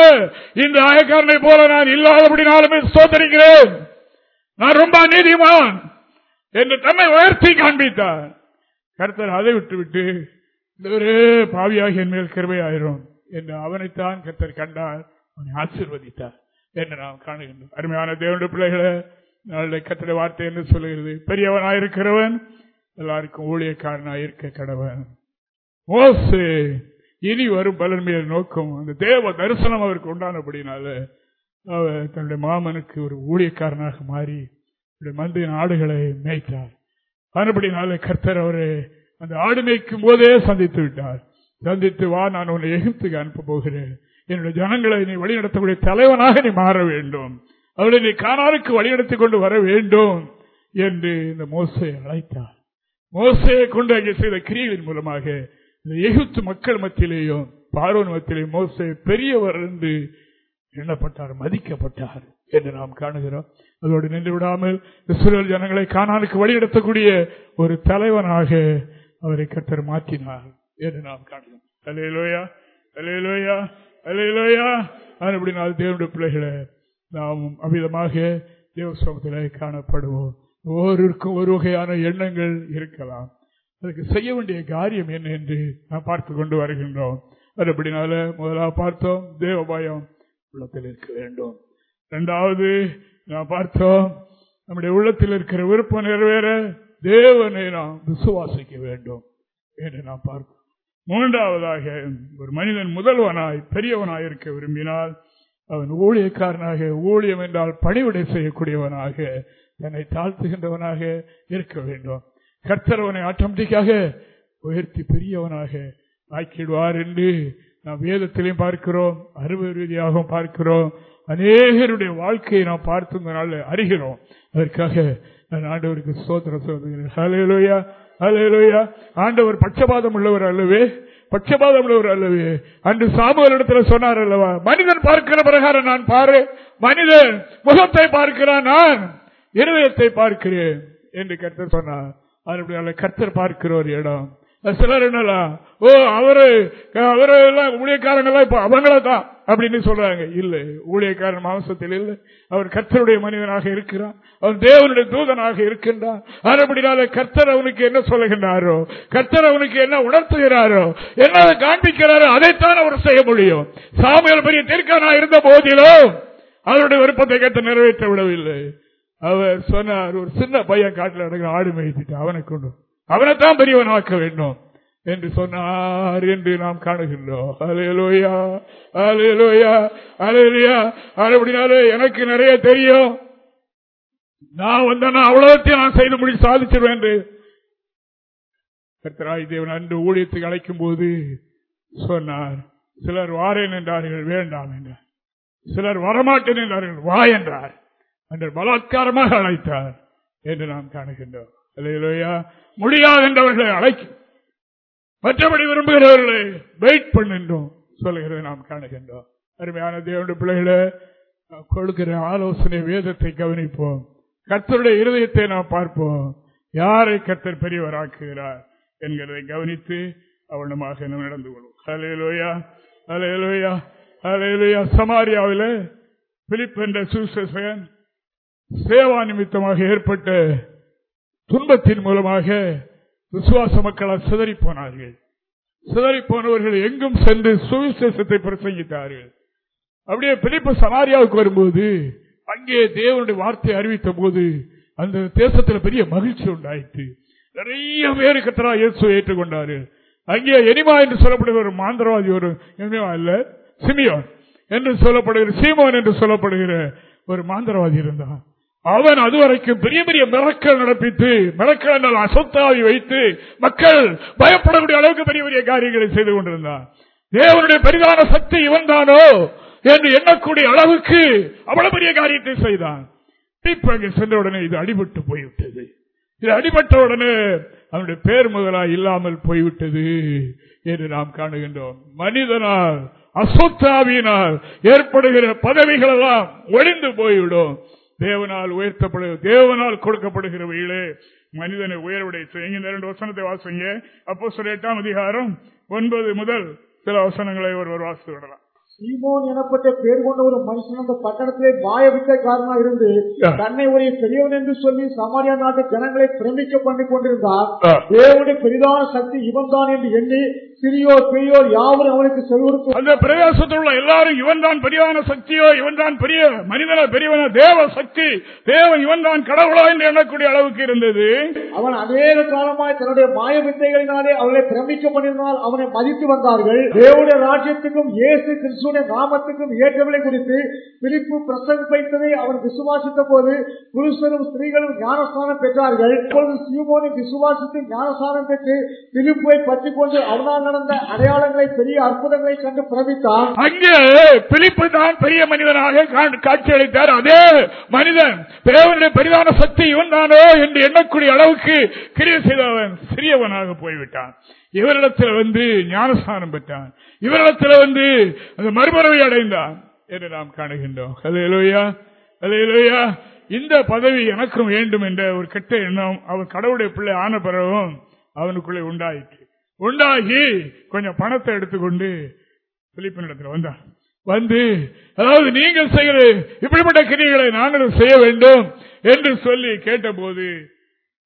[SPEAKER 1] இந்த ஆயக்காரனை போல நான் இல்லாதபடினாலுமே சோதரிக்கிறேன் நான் ரொம்ப நீதிமான் என்று தம்மை உயர்த்தி காண்பித்தார் கர்த்தர் அதை விட்டுவிட்டு ஒரே ஒரு என் மேல் கிருமையாயிரும் என்று அவனைத்தான் கர்த்தர் கண்டார் அவனை ஆசிர்வதித்தார் என்று நாம் காணுகின்றோம் அருமையான தேவனுடைய பிள்ளைகளை நாளை கத்திர வார்த்தை என்று சொல்லுகிறது பெரியவனாயிருக்கிறவன் எல்லாருக்கும் ஊழியக்காரனாயிருக்க கடவன் மோசு இனி வரும் பலன் மேல் நோக்கம் அந்த தேவ தரிசனம் அவருக்கு உண்டானபடினால அவர் தன்னுடைய மாமனுக்கு ஒரு ஊழியக்காரனாக மாறி மந்தையின் ஆடுகளை மேய்த்தார் அதன்படினால கர்த்தர் அவரு அந்த ஆடு மேய்க்கும் போதே சந்தித்து விட்டார் சந்தித்து வா நான் உன்னை எகிப்துக்கு அனுப்ப போகிறேன் என்னுடைய ஜனங்களை நீ வழிநடத்தக்கூடிய தலைவனாக நீ மாற வேண்டும் அவளை நீ கானாருக்கு வழிநடத்தி கொண்டு வர வேண்டும் என்று இந்த மோசையை அழைத்தார் மோசையை கொண்டு அங்கே செய்த கிரியின் மூலமாக இந்த எகிப்து மக்கள் மத்தியிலேயும் பார்வன் மத்தியிலேயும் மோசை பெரியவர் என்று எண்ணப்பட்டார் மதிக்கப்பட்டார் என்று நாம் காணுகிறோம் அதோடு நின்று விடாமல் இஸ்ரேல் ஜனங்களை காணாலுக்கு வழிநடத்தக்கூடிய ஒரு தலைவனாக அவரை கத்தர் மாற்றினார் என்று நாம் காணுகிறோம் அலையிலோயா அலையிலோயா அலையிலோயா அப்படினால் தேவனுடைய பிள்ளைகளை நாம் அமிதமாக தேவசோகத்தில் காணப்படுவோம் ஒவ்வொருக்கும் ஒரு வகையான எண்ணங்கள் இருக்கலாம் அதுக்கு செய்ய வேண்டிய காரியம் என்ன என்று நாம் பார்த்து கொண்டு வருகின்றோம் அது அப்படினால முதலாக பார்த்தோம் தேவபாயம் உள்ளத்தில் இருக்க வேண்டும் இரண்டாவது நாம் பார்த்தோம் நம்முடைய உள்ளத்தில் இருக்கிற விருப்பம் நிறைவேற தேவனை நாம் விசுவாசிக்க வேண்டும் என்று நாம் பார்க்கிறோம் மூன்றாவதாக ஒரு மனிதன் முதல்வனாய் பெரியவனாய் இருக்க விரும்பினால் அவன் ஊழியக்காரனாக ஊழியம் என்றால் பணிவிடை செய்யக்கூடியவனாக தன்னை தாழ்த்துகின்றவனாக இருக்க வேண்டும் கர்த்தரவனை ஆட்டோமேட்டிக்காக உயர்த்தி பெரியவனாக ஆக்கிடுவார் என்று நாம் வேதத்திலையும் பார்க்கிறோம் அறுவை ரீதியாகவும் பார்க்கிறோம் அநேகருடைய வாழ்க்கையை நாம் பார்த்து நாள் அறிகிறோம் அதற்காக நான் ஆண்டவருக்கு சோதனை சொல்லுகிறேன் ஹலையலோயா ஹலையலோயா ஆண்டவர் பட்சபாதம் உள்ளவர் அல்லவே பட்சபாதம் உள்ளவர் அல்லவே அன்று சாமுவல் இடத்துல சொன்னார் அல்லவா மனிதன் பார்க்கிற பிரகாரம் நான் பாரு மனிதன் முகத்தை பார்க்கிறான் நான் இருதயத்தை பார்க்கிறேன் என்று கருத்தர் சொன்னார் அதனுடைய கர்த்தர் பார்க்கிற ஒரு இடம் சிலர் என்னலா ஓ அவரு அவரு எல்லாம் ஊழியக்காரங்களா இப்ப அவங்களதான் அப்படின்னு சொல்றாங்க இல்ல ஊழியக்காரன் மாம்சத்தில் இல்லை அவர் கர்த்தருடைய மனிதனாக இருக்கிறான் அவன் தேவனுடைய தூதனாக இருக்கின்றான் அப்படினால கர்த்தர் அவனுக்கு என்ன சொல்லுகின்றாரோ கர்த்தர் அவனுக்கு என்ன உணர்த்துகிறாரோ என்ன காண்பிக்கிறாரோ அதைத்தான் அவர் செய்ய முடியும் சாமியல் பெரிய தெற்கானா இருந்த போதிலும் அவருடைய விருப்பத்தை கேட்டு நிறைவேற்ற விடவில்லை அவர் சொன்னார் ஒரு சின்ன பையன் காட்டில் நடக்கிற ஆடு மேய்த்திட்டு அவனை கொண்டு அவனைத்தான் பெரியவன் ஆக்க வேண்டும் என்று சொன்னார் என்று நாம் காணுகின்றோம் அலையலோயா அலையலோயா அலையலையா அப்படின்னாலே எனக்கு நிறைய தெரியும் நான் வந்தேன்னா அவ்வளவுத்தையும் நான் செய்து முடிச்சு சாதிச்சிருவேன் என்று கர்த்தராய் தேவன் அன்று ஊழியத்துக்கு அழைக்கும் போது சொன்னார் சிலர் வாரேன் என்றார்கள் வேண்டாம் என்றார் சிலர் வரமாட்டேன் என்றார்கள் வா என்றார் என்று பலாத்காரமாக அழைத்தார் என்று நாம் காணுகின்றோம் இல்லையிலோயா முடியாது என்றவர்களை அழைக்கும்
[SPEAKER 3] மற்றபடி விரும்புகிறவர்களை
[SPEAKER 1] வெயிட் பண்ணின்றோம் சொல்லுகிறதை நாம் காணுகின்றோம் அருமையான தேவனுடைய பிள்ளைகளை கொடுக்கிற ஆலோசனை வேதத்தை கவனிப்போம் கத்தருடைய இருதயத்தை நாம் பார்ப்போம் யாரை கத்தர் பெரியவராக்குகிறார் என்கிறதை கவனித்து அவனமாக நடந்து கொள்வோம் அலையலோயா அலையலோயா அலையலோயா சமாரியாவில் பிலிப் என்ற சூசன் சேவா நிமித்தமாக ஏற்பட்ட துன்பத்தின் மூலமாக விசுவாச மக்களால் சிதறி போனார்கள் சிதறி போனவர்கள் எங்கும் சென்று சுவிசேஷத்தை பிரசங்கித்தார்கள் அப்படியே பிரிப்பு சமாரியாவுக்கு வரும்போது அங்கே தேவனுடைய வார்த்தை அறிவித்த போது அந்த தேசத்தில் பெரிய மகிழ்ச்சி உண்டாயிற்று நிறைய பேரு கத்தரா இயேசு ஏற்றுக்கொண்டாரு அங்கே எனிமா என்று சொல்லப்படுகிற ஒரு மாந்திரவாதி ஒரு எனிமா இல்ல சிமியோன் என்று சொல்லப்படுகிற சீமோன் என்று சொல்லப்படுகிற ஒரு மாந்திரவாதி இருந்தான் அவன் அதுவரைக்கும் பெரிய பெரிய மிரக்கல் நடப்பித்து மிரக்கல் என்றால் அசத்தாவி வைத்து மக்கள் பயப்படக்கூடிய அளவுக்கு பெரிய பெரிய காரியங்களை செய்து கொண்டிருந்தான் தேவனுடைய பெரிதான சக்தி இவன் தானோ என்று எண்ணக்கூடிய அளவுக்கு அவ்வளவு பெரிய காரியத்தை செய்தான் இப்ப சென்றவுடனே இது அடிபட்டு போய்விட்டது இது அடிபட்ட உடனே அவனுடைய பேர் முதலாய் இல்லாமல் போய்விட்டது என்று நாம் காணுகின்றோம் மனிதனால் அசுத்தாவியினால் ஏற்படுகிற பதவிகள் எல்லாம் ஒழிந்து போய்விடும் தேவனால் உயர்த்தப்படு தேவனால் கொடுக்கப்படுகிற வழியிலே மனிதனை உயர்வடை செய்யுங்க இந்த ரெண்டு வசனத்தை வாசிங்க அப்போ எட்டாம் அதிகாரம் ஒன்பது முதல் சில வசனங்களை ஒருவர் வாசித்து விடலாம்
[SPEAKER 2] சீமோன் எனப்பட்ட பேர் கொண்ட ஒரு மனுஷன் அந்த பட்டணத்திலே இருந்து தன்னை என்று சொல்லி சமாரியா நாட்டு ஜனங்களை பிரமிக்க பண்ணி கொண்டிருந்தார் தேவனுடைய பெரிதான சக்தி இவன் தான் என்று எண்ணி சிறியோர் பெரியோர் யாவரும் அவனுக்கு செல்வடுத்து
[SPEAKER 1] அந்த உள்ள எல்லாரும் இவன் தான் பெரியவான சக்தியோ இவன் தான் பெரிய மனிதன பெரியவன தேவ சக்தி தேவன் இவன் தான் கடவுளா என்று எண்ணக்கூடிய
[SPEAKER 2] அளவுக்கு இருந்தது அவன் அநேக காலமாய் தன்னுடைய மாய வித்தைகளினாலே அவர்களை பிரமிக்கப்பட்டிருந்தால் அவனை மதித்து வந்தார்கள் தேவனுடைய ராஜ்யத்துக்கும் இயேசு கிறிஸ்துடைய நாமத்துக்கும் ஏற்றவில்லை குறித்து பிரிப்பு பிரசங்கிப்பதை அவன் விசுவாசித்த போது புருஷரும் ஸ்திரீகளும் ஞானஸ்தானம் பெற்றார்கள் இப்பொழுது சிவமோனின் விசுவாசித்து ஞானஸ்தானம் பெற்று பிரிப்பை பற்றி கொண்டு அவனால் நடந்த அடையாளங்களை பெரிய அற்புதங்களை கண்டு பிரமித்தான் அங்கே
[SPEAKER 1] பிலிப்பு தான் பெரிய மனிதனாக காட்சியளித்தார் அதே மனிதன் தேவனுடைய பெரிதான சக்தி இவன் தானோ என்று எண்ணக்கூடிய அளவுக்கு கிரிய செய்தவன் சிறியவனாக போய்விட்டான் இவரிடத்தில் வந்து ஞானஸ்தானம் பெற்றான் இவரிடத்தில் வந்து அந்த மறுமறவை அடைந்தான் என்று நாம் காணுகின்றோம் அலையலோயா அலையலோயா இந்த பதவி எனக்கும் வேண்டும் என்ற ஒரு கெட்ட எண்ணம் அவன் கடவுளுடைய பிள்ளை ஆன பிறகும் அவனுக்குள்ளே உண்டாயிற்று உண்டாகி கொஞ்சம் பணத்தை எடுத்துக்கொண்டு பிலிப்பின் இடத்துல வந்தார் வந்து அதாவது நீங்கள் செய்கிற இப்படிப்பட்ட கிரிகளை நாங்களும் செய்ய வேண்டும் என்று சொல்லி கேட்டபோது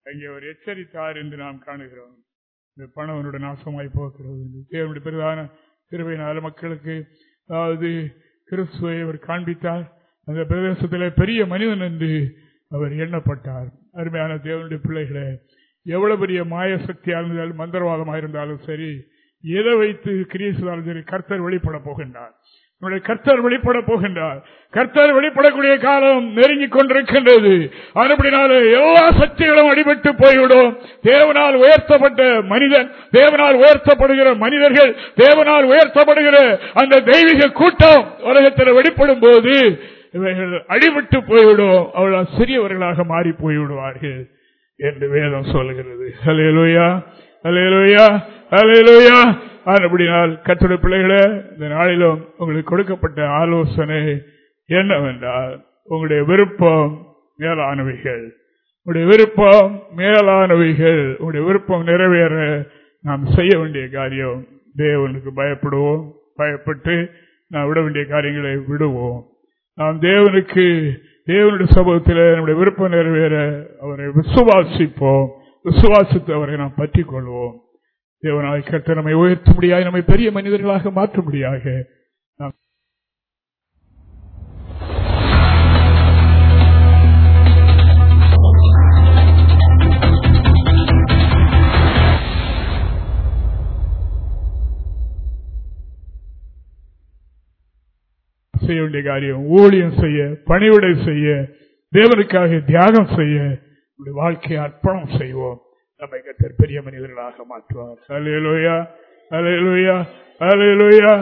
[SPEAKER 1] அங்கே அவர் எச்சரித்தார் என்று நாம் காணுகிறோம் இந்த பணம் அவனுடைய நாசமாய் போகிறது தேவனுடைய பெரிதான திருவை நல மக்களுக்கு அதாவது கிறிஸ்துவை அவர் காண்பித்தார் அந்த பிரதேசத்தில் பெரிய மனிதன் என்று அவர் எண்ணப்பட்டார் அருமையான தேவனுடைய பிள்ளைகளை எவ்வளவு பெரிய மாய சக்தியாக இருந்தாலும் மந்திரவாதமாக இருந்தாலும் சரி எதை வைத்து கிரியை சரி கர்த்தர் வெளிப்பட போகின்றார் நம்முடைய கர்த்தர் வெளிப்பட போகின்றார் கர்த்தர் வெளிப்படக்கூடிய காலம் நெருங்கிக் கொண்டிருக்கின்றது அதுபடினால எல்லா சக்திகளும் அடிபட்டு போய்விடும் தேவனால் உயர்த்தப்பட்ட மனிதன் தேவனால் உயர்த்தப்படுகிற மனிதர்கள் தேவனால் உயர்த்தப்படுகிற அந்த தெய்வீக கூட்டம் உலகத்தில் வெளிப்படும் போது இவர்கள் அடிபட்டு போய்விடும் அவர்கள் சிறியவர்களாக மாறி போய்விடுவார்கள் என்று வேதம் சொல்கிறது அலையலோயா அலையலோயா அலையலோயா அப்படினால் கற்றுடைய பிள்ளைகளை இந்த நாளிலும் உங்களுக்கு கொடுக்கப்பட்ட ஆலோசனை என்னவென்றால் உங்களுடைய விருப்பம் மேலானவைகள் உங்களுடைய விருப்பம் மேலானவைகள் உங்களுடைய விருப்பம் நிறைவேற நாம் செய்ய வேண்டிய காரியம் தேவனுக்கு பயப்படுவோம் பயப்பட்டு நாம் விட வேண்டிய காரியங்களை விடுவோம் நாம் தேவனுக்கு தேவனுடைய சமூகத்தில் நம்முடைய விருப்பம் நிறைவேற அவரை விசுவாசிப்போம் விசுவாசித்து அவரை நாம் பற்றிக் கொள்வோம் தேவனாய் கருத்தை நம்மை உயர்த்த முடியாது நம்மை பெரிய மனிதர்களாக மாற்ற முடியாது செய்ய வேண்டிய காரியம் ஊழியம் செய்ய பணிவிடை செய்ய தேவனுக்காக தியாகம் செய்ய நம்முடைய வாழ்க்கையை அர்ப்பணம் செய்வோம் நம்மை கத்தர் பெரிய மனிதர்களாக மாற்றுவார் அலையலோயா அலையலோயா அலையலோயா